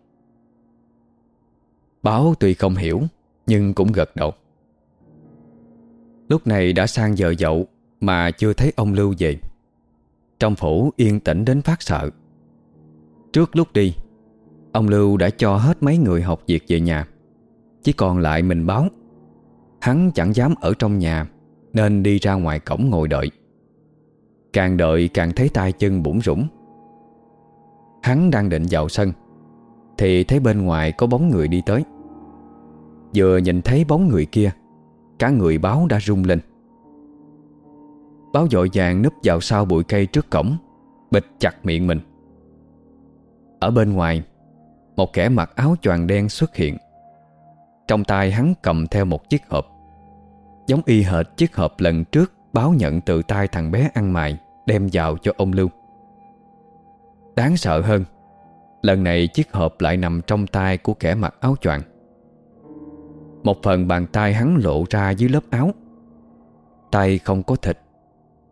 Báo tuy không hiểu nhưng cũng gật đầu. Lúc này đã sang giờ dậu mà chưa thấy ông Lưu về. Trong phủ yên tĩnh đến phát sợ. Trước lúc đi, Ông Lưu đã cho hết mấy người học việc về nhà. Chỉ còn lại mình báo. Hắn chẳng dám ở trong nhà, Nên đi ra ngoài cổng ngồi đợi. Càng đợi càng thấy tay chân bủng rủng Hắn đang định vào sân, Thì thấy bên ngoài có bóng người đi tới. Vừa nhìn thấy bóng người kia, Cả người báo đã rung lên. Báo dội vàng núp vào sau bụi cây trước cổng Bịch chặt miệng mình. Ở bên ngoài, Một kẻ mặc áo choàng đen xuất hiện. Trong tay hắn cầm theo một chiếc hộp. Giống y hệt chiếc hộp lần trước Báo nhận từ tay thằng bé ăn mày, Đem vào cho ông Lưu. Đáng sợ hơn, Lần này chiếc hộp lại nằm trong tay của kẻ mặc áo choàng. Một phần bàn tay hắn lộ ra dưới lớp áo. Tay không có thịt.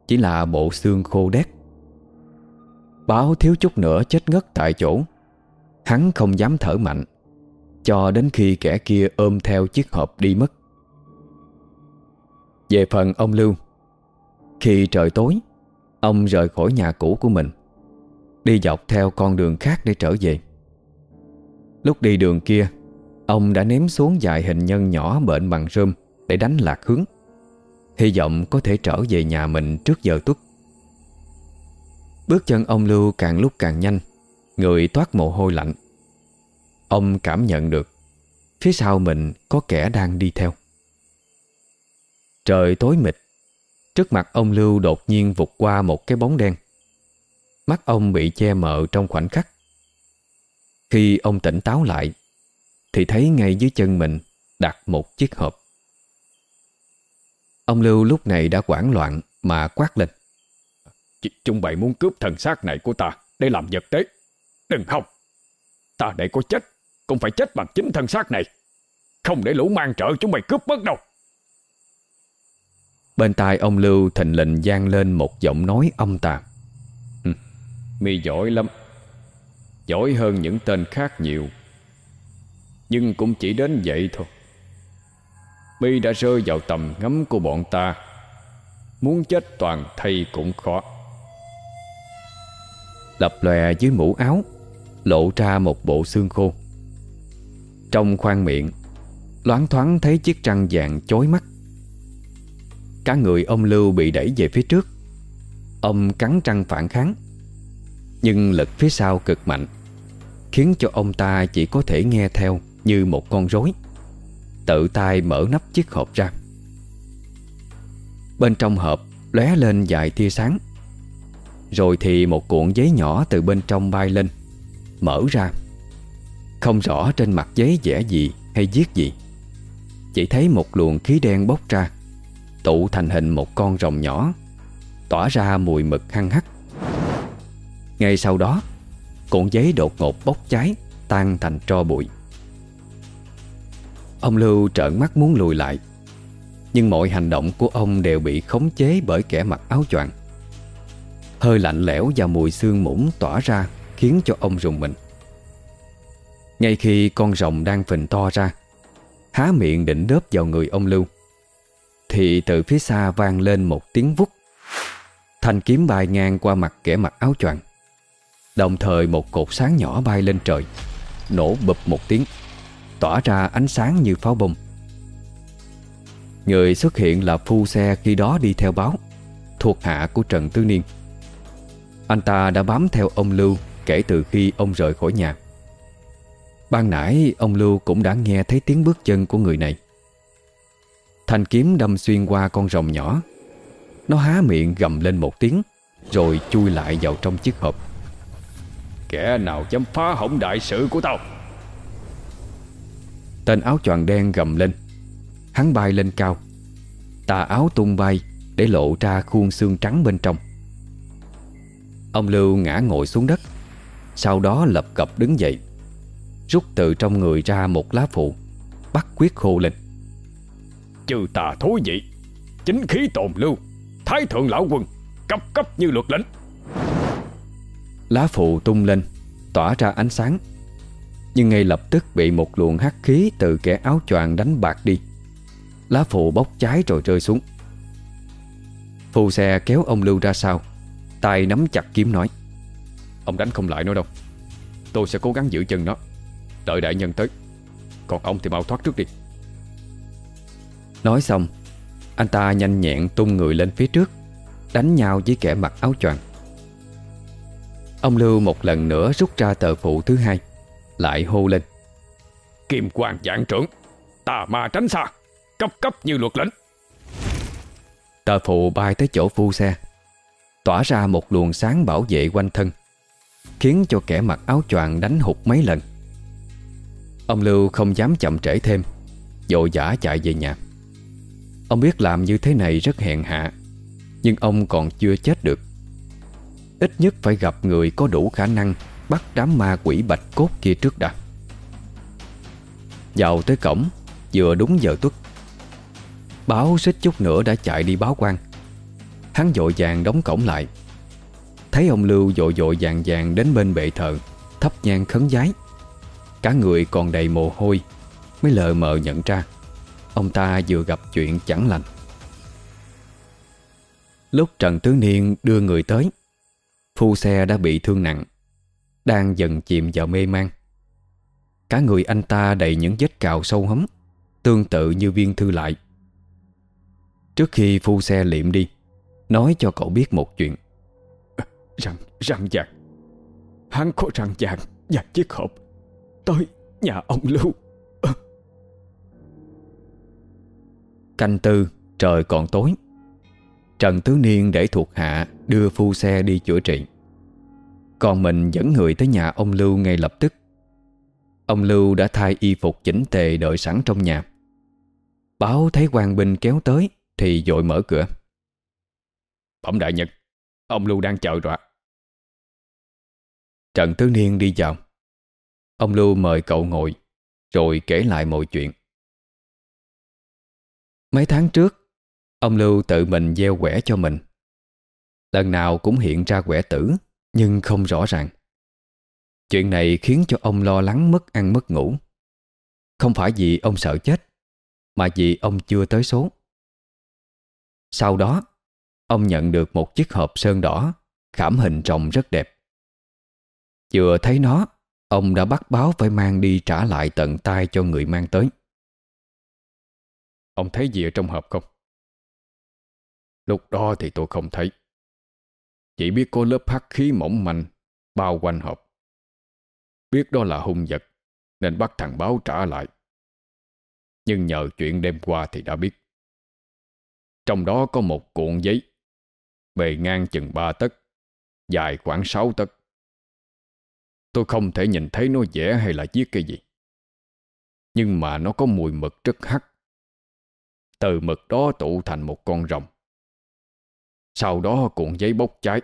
Chỉ là bộ xương khô đét. Báo thiếu chút nữa chết ngất tại chỗ. Hắn không dám thở mạnh, Cho đến khi kẻ kia ôm theo chiếc hộp đi mất. Về phần ông Lưu, Khi trời tối, Ông rời khỏi nhà cũ của mình, Đi dọc theo con đường khác để trở về. Lúc đi đường kia, Ông đã ném xuống vài hình nhân nhỏ bệnh bằng rơm Để đánh lạc hướng. Hy vọng có thể trở về nhà mình trước giờ tuất. Bước chân ông Lưu càng lúc càng nhanh, Người toát mồ hôi lạnh. Ông cảm nhận được Phía sau mình có kẻ đang đi theo. Trời tối mịt, Trước mặt ông Lưu đột nhiên vụt qua một cái bóng đen. Mắt ông bị che mờ trong khoảnh khắc. Khi ông tỉnh táo lại, thì thấy ngay dưới chân mình Đặt một chiếc hộp. Ông Lưu lúc này đã hoảng loạn Mà quát lên. Chúng bày muốn cướp thần xác này của ta Để làm vật tế. Đừng học Ta để có chết Cũng phải chết bằng chính thân xác này. Không để lũ mang trợ chúng mày cướp mất đâu. Bên tai ông Lưu thình lình gian lên một giọng nói âm tà Mi giỏi lắm. Giỏi hơn những tên khác nhiều. Nhưng cũng chỉ đến vậy thôi Mi đã rơi vào tầm ngắm của bọn ta. Muốn chết toàn thây cũng khó. Lập lòe dưới mũ áo, Lộ ra một bộ xương khô. Trong khoang miệng, Loáng thoáng thấy chiếc răng vàng chói mắt. Cả người ông Lưu bị đẩy về phía trước. Ông cắn răng phản kháng. Nhưng lực phía sau cực mạnh, Khiến cho ông ta chỉ có thể nghe theo Như một con rối. Tự tay mở nắp chiếc hộp ra. Bên trong hộp lóe lên vài tia sáng. Rồi thì một cuộn giấy nhỏ từ bên trong bay lên, Mở ra. Không rõ trên mặt giấy vẽ gì hay viết gì. Chỉ thấy một luồng khí đen bốc ra, Tụ thành hình một con rồng nhỏ, Tỏa ra mùi mực hăng hắc. Ngay sau đó, Cuộn giấy đột ngột bốc cháy, Tan thành tro bụi. Ông Lưu trợn mắt muốn lùi lại, Nhưng mọi hành động của ông đều bị khống chế bởi kẻ mặc áo choàng. Hơi lạnh lẽo và mùi xương muỗng tỏa ra Khiến cho ông rùng mình. Ngay khi con rồng đang phình to ra, Há miệng định đớp vào người ông Lưu, Thì từ phía xa vang lên một tiếng vút. Thanh kiếm bay ngang qua mặt kẻ mặc áo choàng. Đồng thời một cột sáng nhỏ bay lên trời, Nổ bụp một tiếng. Tỏa ra ánh sáng như pháo bông. Người xuất hiện là phu xe khi đó đi theo báo, Thuộc hạ của Trần Tứ Niên. Anh ta đã bám theo ông Lưu Kể từ khi ông rời khỏi nhà. Ban nãy, ông Lưu cũng đã nghe thấy tiếng bước chân của người này. Thanh kiếm đâm xuyên qua con rồng nhỏ. Nó há miệng gầm lên một tiếng, Rồi chui lại vào trong chiếc hộp. Kẻ nào dám phá hỏng đại sự của tao? Tên áo choàng đen gầm lên. Hắn bay lên cao. Tà áo tung bay Để lộ ra khuôn xương trắng bên trong. Ông Lưu ngã ngồi xuống đất Sau đó lập cập đứng dậy Rút từ trong người ra một lá phụ Bắt quyết khô lên. Trừ tà thối dị Chính khí tồn lưu Thái thượng lão quân Cấp cấp như luật lệnh. Lá phụ tung lên Tỏa ra ánh sáng nhưng ngay lập tức bị một luồng hắc khí Từ kẻ áo choàng đánh bạc đi. Lá phụ bốc cháy rồi rơi xuống. Phù xe kéo ông Lưu ra sau, tay nắm chặt kiếm nói, Ông đánh không lại nó đâu. Tôi sẽ cố gắng giữ chân nó. Đợi đại nhân tới. Còn ông thì mau thoát trước đi. Nói xong, Anh ta nhanh nhẹn tung người lên phía trước, Đánh nhau với kẻ mặc áo choàng. Ông Lưu một lần nữa rút ra tờ phụ thứ hai. Lại hô lên. Kim quan dạng trưởng, Tà ma tránh xa, Cấp cấp như luật lệnh. Tờ phụ bay tới chỗ phu xe, Tỏa ra một luồng sáng bảo vệ quanh thân, Khiến cho kẻ mặc áo choàng đánh hụt mấy lần. Ông Lưu không dám chậm trễ thêm Dội dã chạy về nhà. Ông biết làm như thế này rất hèn hạ, Nhưng ông còn chưa chết được. Ít nhất phải gặp người có đủ khả năng Bắt đám ma quỷ bạch cốt kia trước đã. Vào tới cổng, Vừa đúng giờ tuất, Báo xích chút nữa đã chạy đi báo quan. Hắn dội vàng đóng cổng lại. Thấy ông Lưu dội dội vàng vàng đến bên bệ thờ Thấp nhang khấn giái. Cả người còn đầy mồ hôi, Mới lờ mờ nhận ra, Ông ta vừa gặp chuyện chẳng lành. Lúc Trần Tứ Niên đưa người tới, Phu xe đã bị thương nặng. Đang dần chìm vào mê man. Cả người anh ta đầy những vết cào sâu hấm Tương tự như viên thư lại. Trước khi phu xe liệm đi Nói cho cậu biết một chuyện. Răng, răng vàng. Hắn có răng vàng và chiếc hộp Tới nhà ông Lưu. Canh tư trời còn tối. Trần Tứ Niên để thuộc hạ đưa phu xe đi chữa trị còn mình dẫn người tới nhà ông Lưu ngay lập tức. Ông Lưu đã thay y phục chỉnh tề đợi sẵn trong nhà. Báo thấy quan binh kéo tới Thì dội mở cửa. Bẩm đại nhật, Ông Lưu đang chờ rồi Trần Tứ Niên đi vào. Ông Lưu mời cậu ngồi Rồi kể lại mọi chuyện. Mấy tháng trước Ông Lưu tự mình gieo quẻ cho mình. Lần nào cũng hiện ra quẻ tử. Nhưng không rõ ràng. Chuyện này khiến cho ông lo lắng mất ăn mất ngủ. Không phải vì ông sợ chết, Mà vì ông chưa tới số. Sau đó, Ông nhận được một chiếc hộp sơn đỏ, Khảm hình rồng rất đẹp. Vừa thấy nó, Ông đã bắt báo phải mang đi trả lại tận tay cho người mang tới. Ông thấy gì ở trong hộp không? Lúc đó thì tôi không thấy. Chỉ biết có lớp hắc khí mỏng manh, Bao quanh hộp. Biết đó là hung vật, Nên bắt thằng báo trả lại. Nhưng nhờ chuyện đêm qua thì đã biết. Trong đó có một cuộn giấy, Bề ngang chừng ba tấc, Dài khoảng sáu tấc. Tôi không thể nhìn thấy nó vẽ hay là viết cái gì. Nhưng mà nó có mùi mực rất hắc. Từ mực đó tụ thành một con rồng. Sau đó cuộn giấy bốc cháy.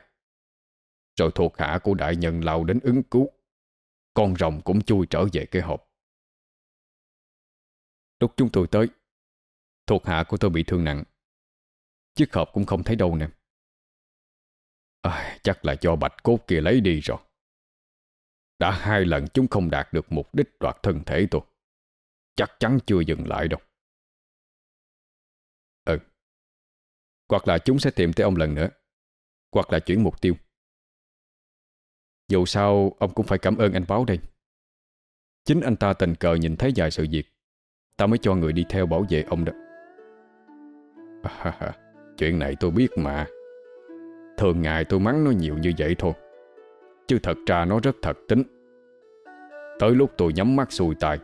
Rồi thuộc hạ của đại nhân lao đến ứng cứu. Con rồng cũng chui trở về cái hộp. Lúc chúng tôi tới Thuộc hạ của tôi bị thương nặng. Chiếc hộp cũng không thấy đâu nè. À, Chắc là do bạch cốt kia lấy đi rồi. Đã hai lần chúng không đạt được mục đích đoạt thân thể tôi. Chắc chắn chưa dừng lại đâu. Hoặc là chúng sẽ tìm tới ông lần nữa. Hoặc là chuyển mục tiêu. Dù sao Ông cũng phải cảm ơn anh báo đây. Chính anh ta tình cờ nhìn thấy vài sự việc. Ta mới cho người đi theo bảo vệ ông đó. À, Chuyện này tôi biết mà. Thường ngày tôi mắng nó nhiều như vậy thôi. Chứ thật ra nó rất thật tính. Tới lúc tôi nhắm mắt xuôi tài,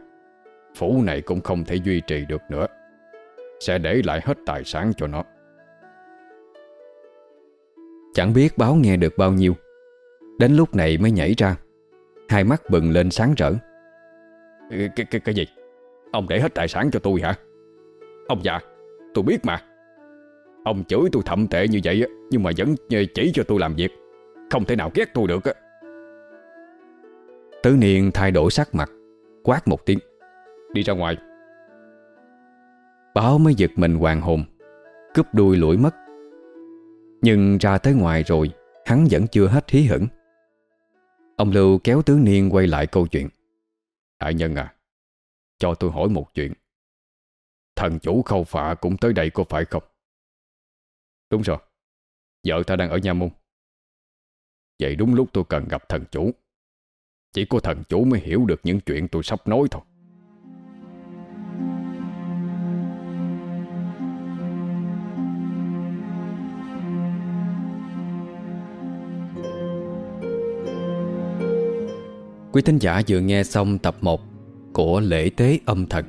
Phủ này cũng không thể duy trì được nữa. Sẽ để lại hết tài sản cho nó. Chẳng biết báo nghe được bao nhiêu. Đến lúc này mới nhảy ra. Hai mắt bừng lên sáng rỡ. Cái, cái, cái gì? Ông để hết tài sản cho tôi hả? Ông già Tôi biết mà. Ông chửi tôi thậm tệ như vậy Nhưng mà vẫn chỉ cho tôi làm việc. Không thể nào ghét tôi được Tứ Niên thay đổi sắc mặt Quát một tiếng. Đi ra ngoài. Báo mới giật mình hoàng hồn. Cúp đuôi lũi mất nhưng ra tới ngoài rồi, Hắn vẫn chưa hết hí hửng. Ông Lưu kéo Tứ Niên quay lại câu chuyện. Đại nhân à Cho tôi hỏi một chuyện. Thần chủ khâu phạ cũng tới đây có phải không? Đúng rồi, Vợ ta đang ở nhà môn. Vậy đúng lúc tôi cần gặp thần chủ. Chỉ có thần chủ mới hiểu được những chuyện tôi sắp nói thôi. Quý thính giả vừa nghe xong tập 1 của Lễ Tế Âm Thần,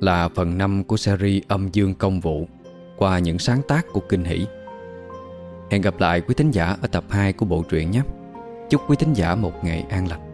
là phần 5 của series Âm Dương Công Vụ qua những sáng tác của Kinh Hỷ. Hẹn gặp lại quý thính giả ở tập 2 của bộ truyện nhé. Chúc quý thính giả một ngày an lành.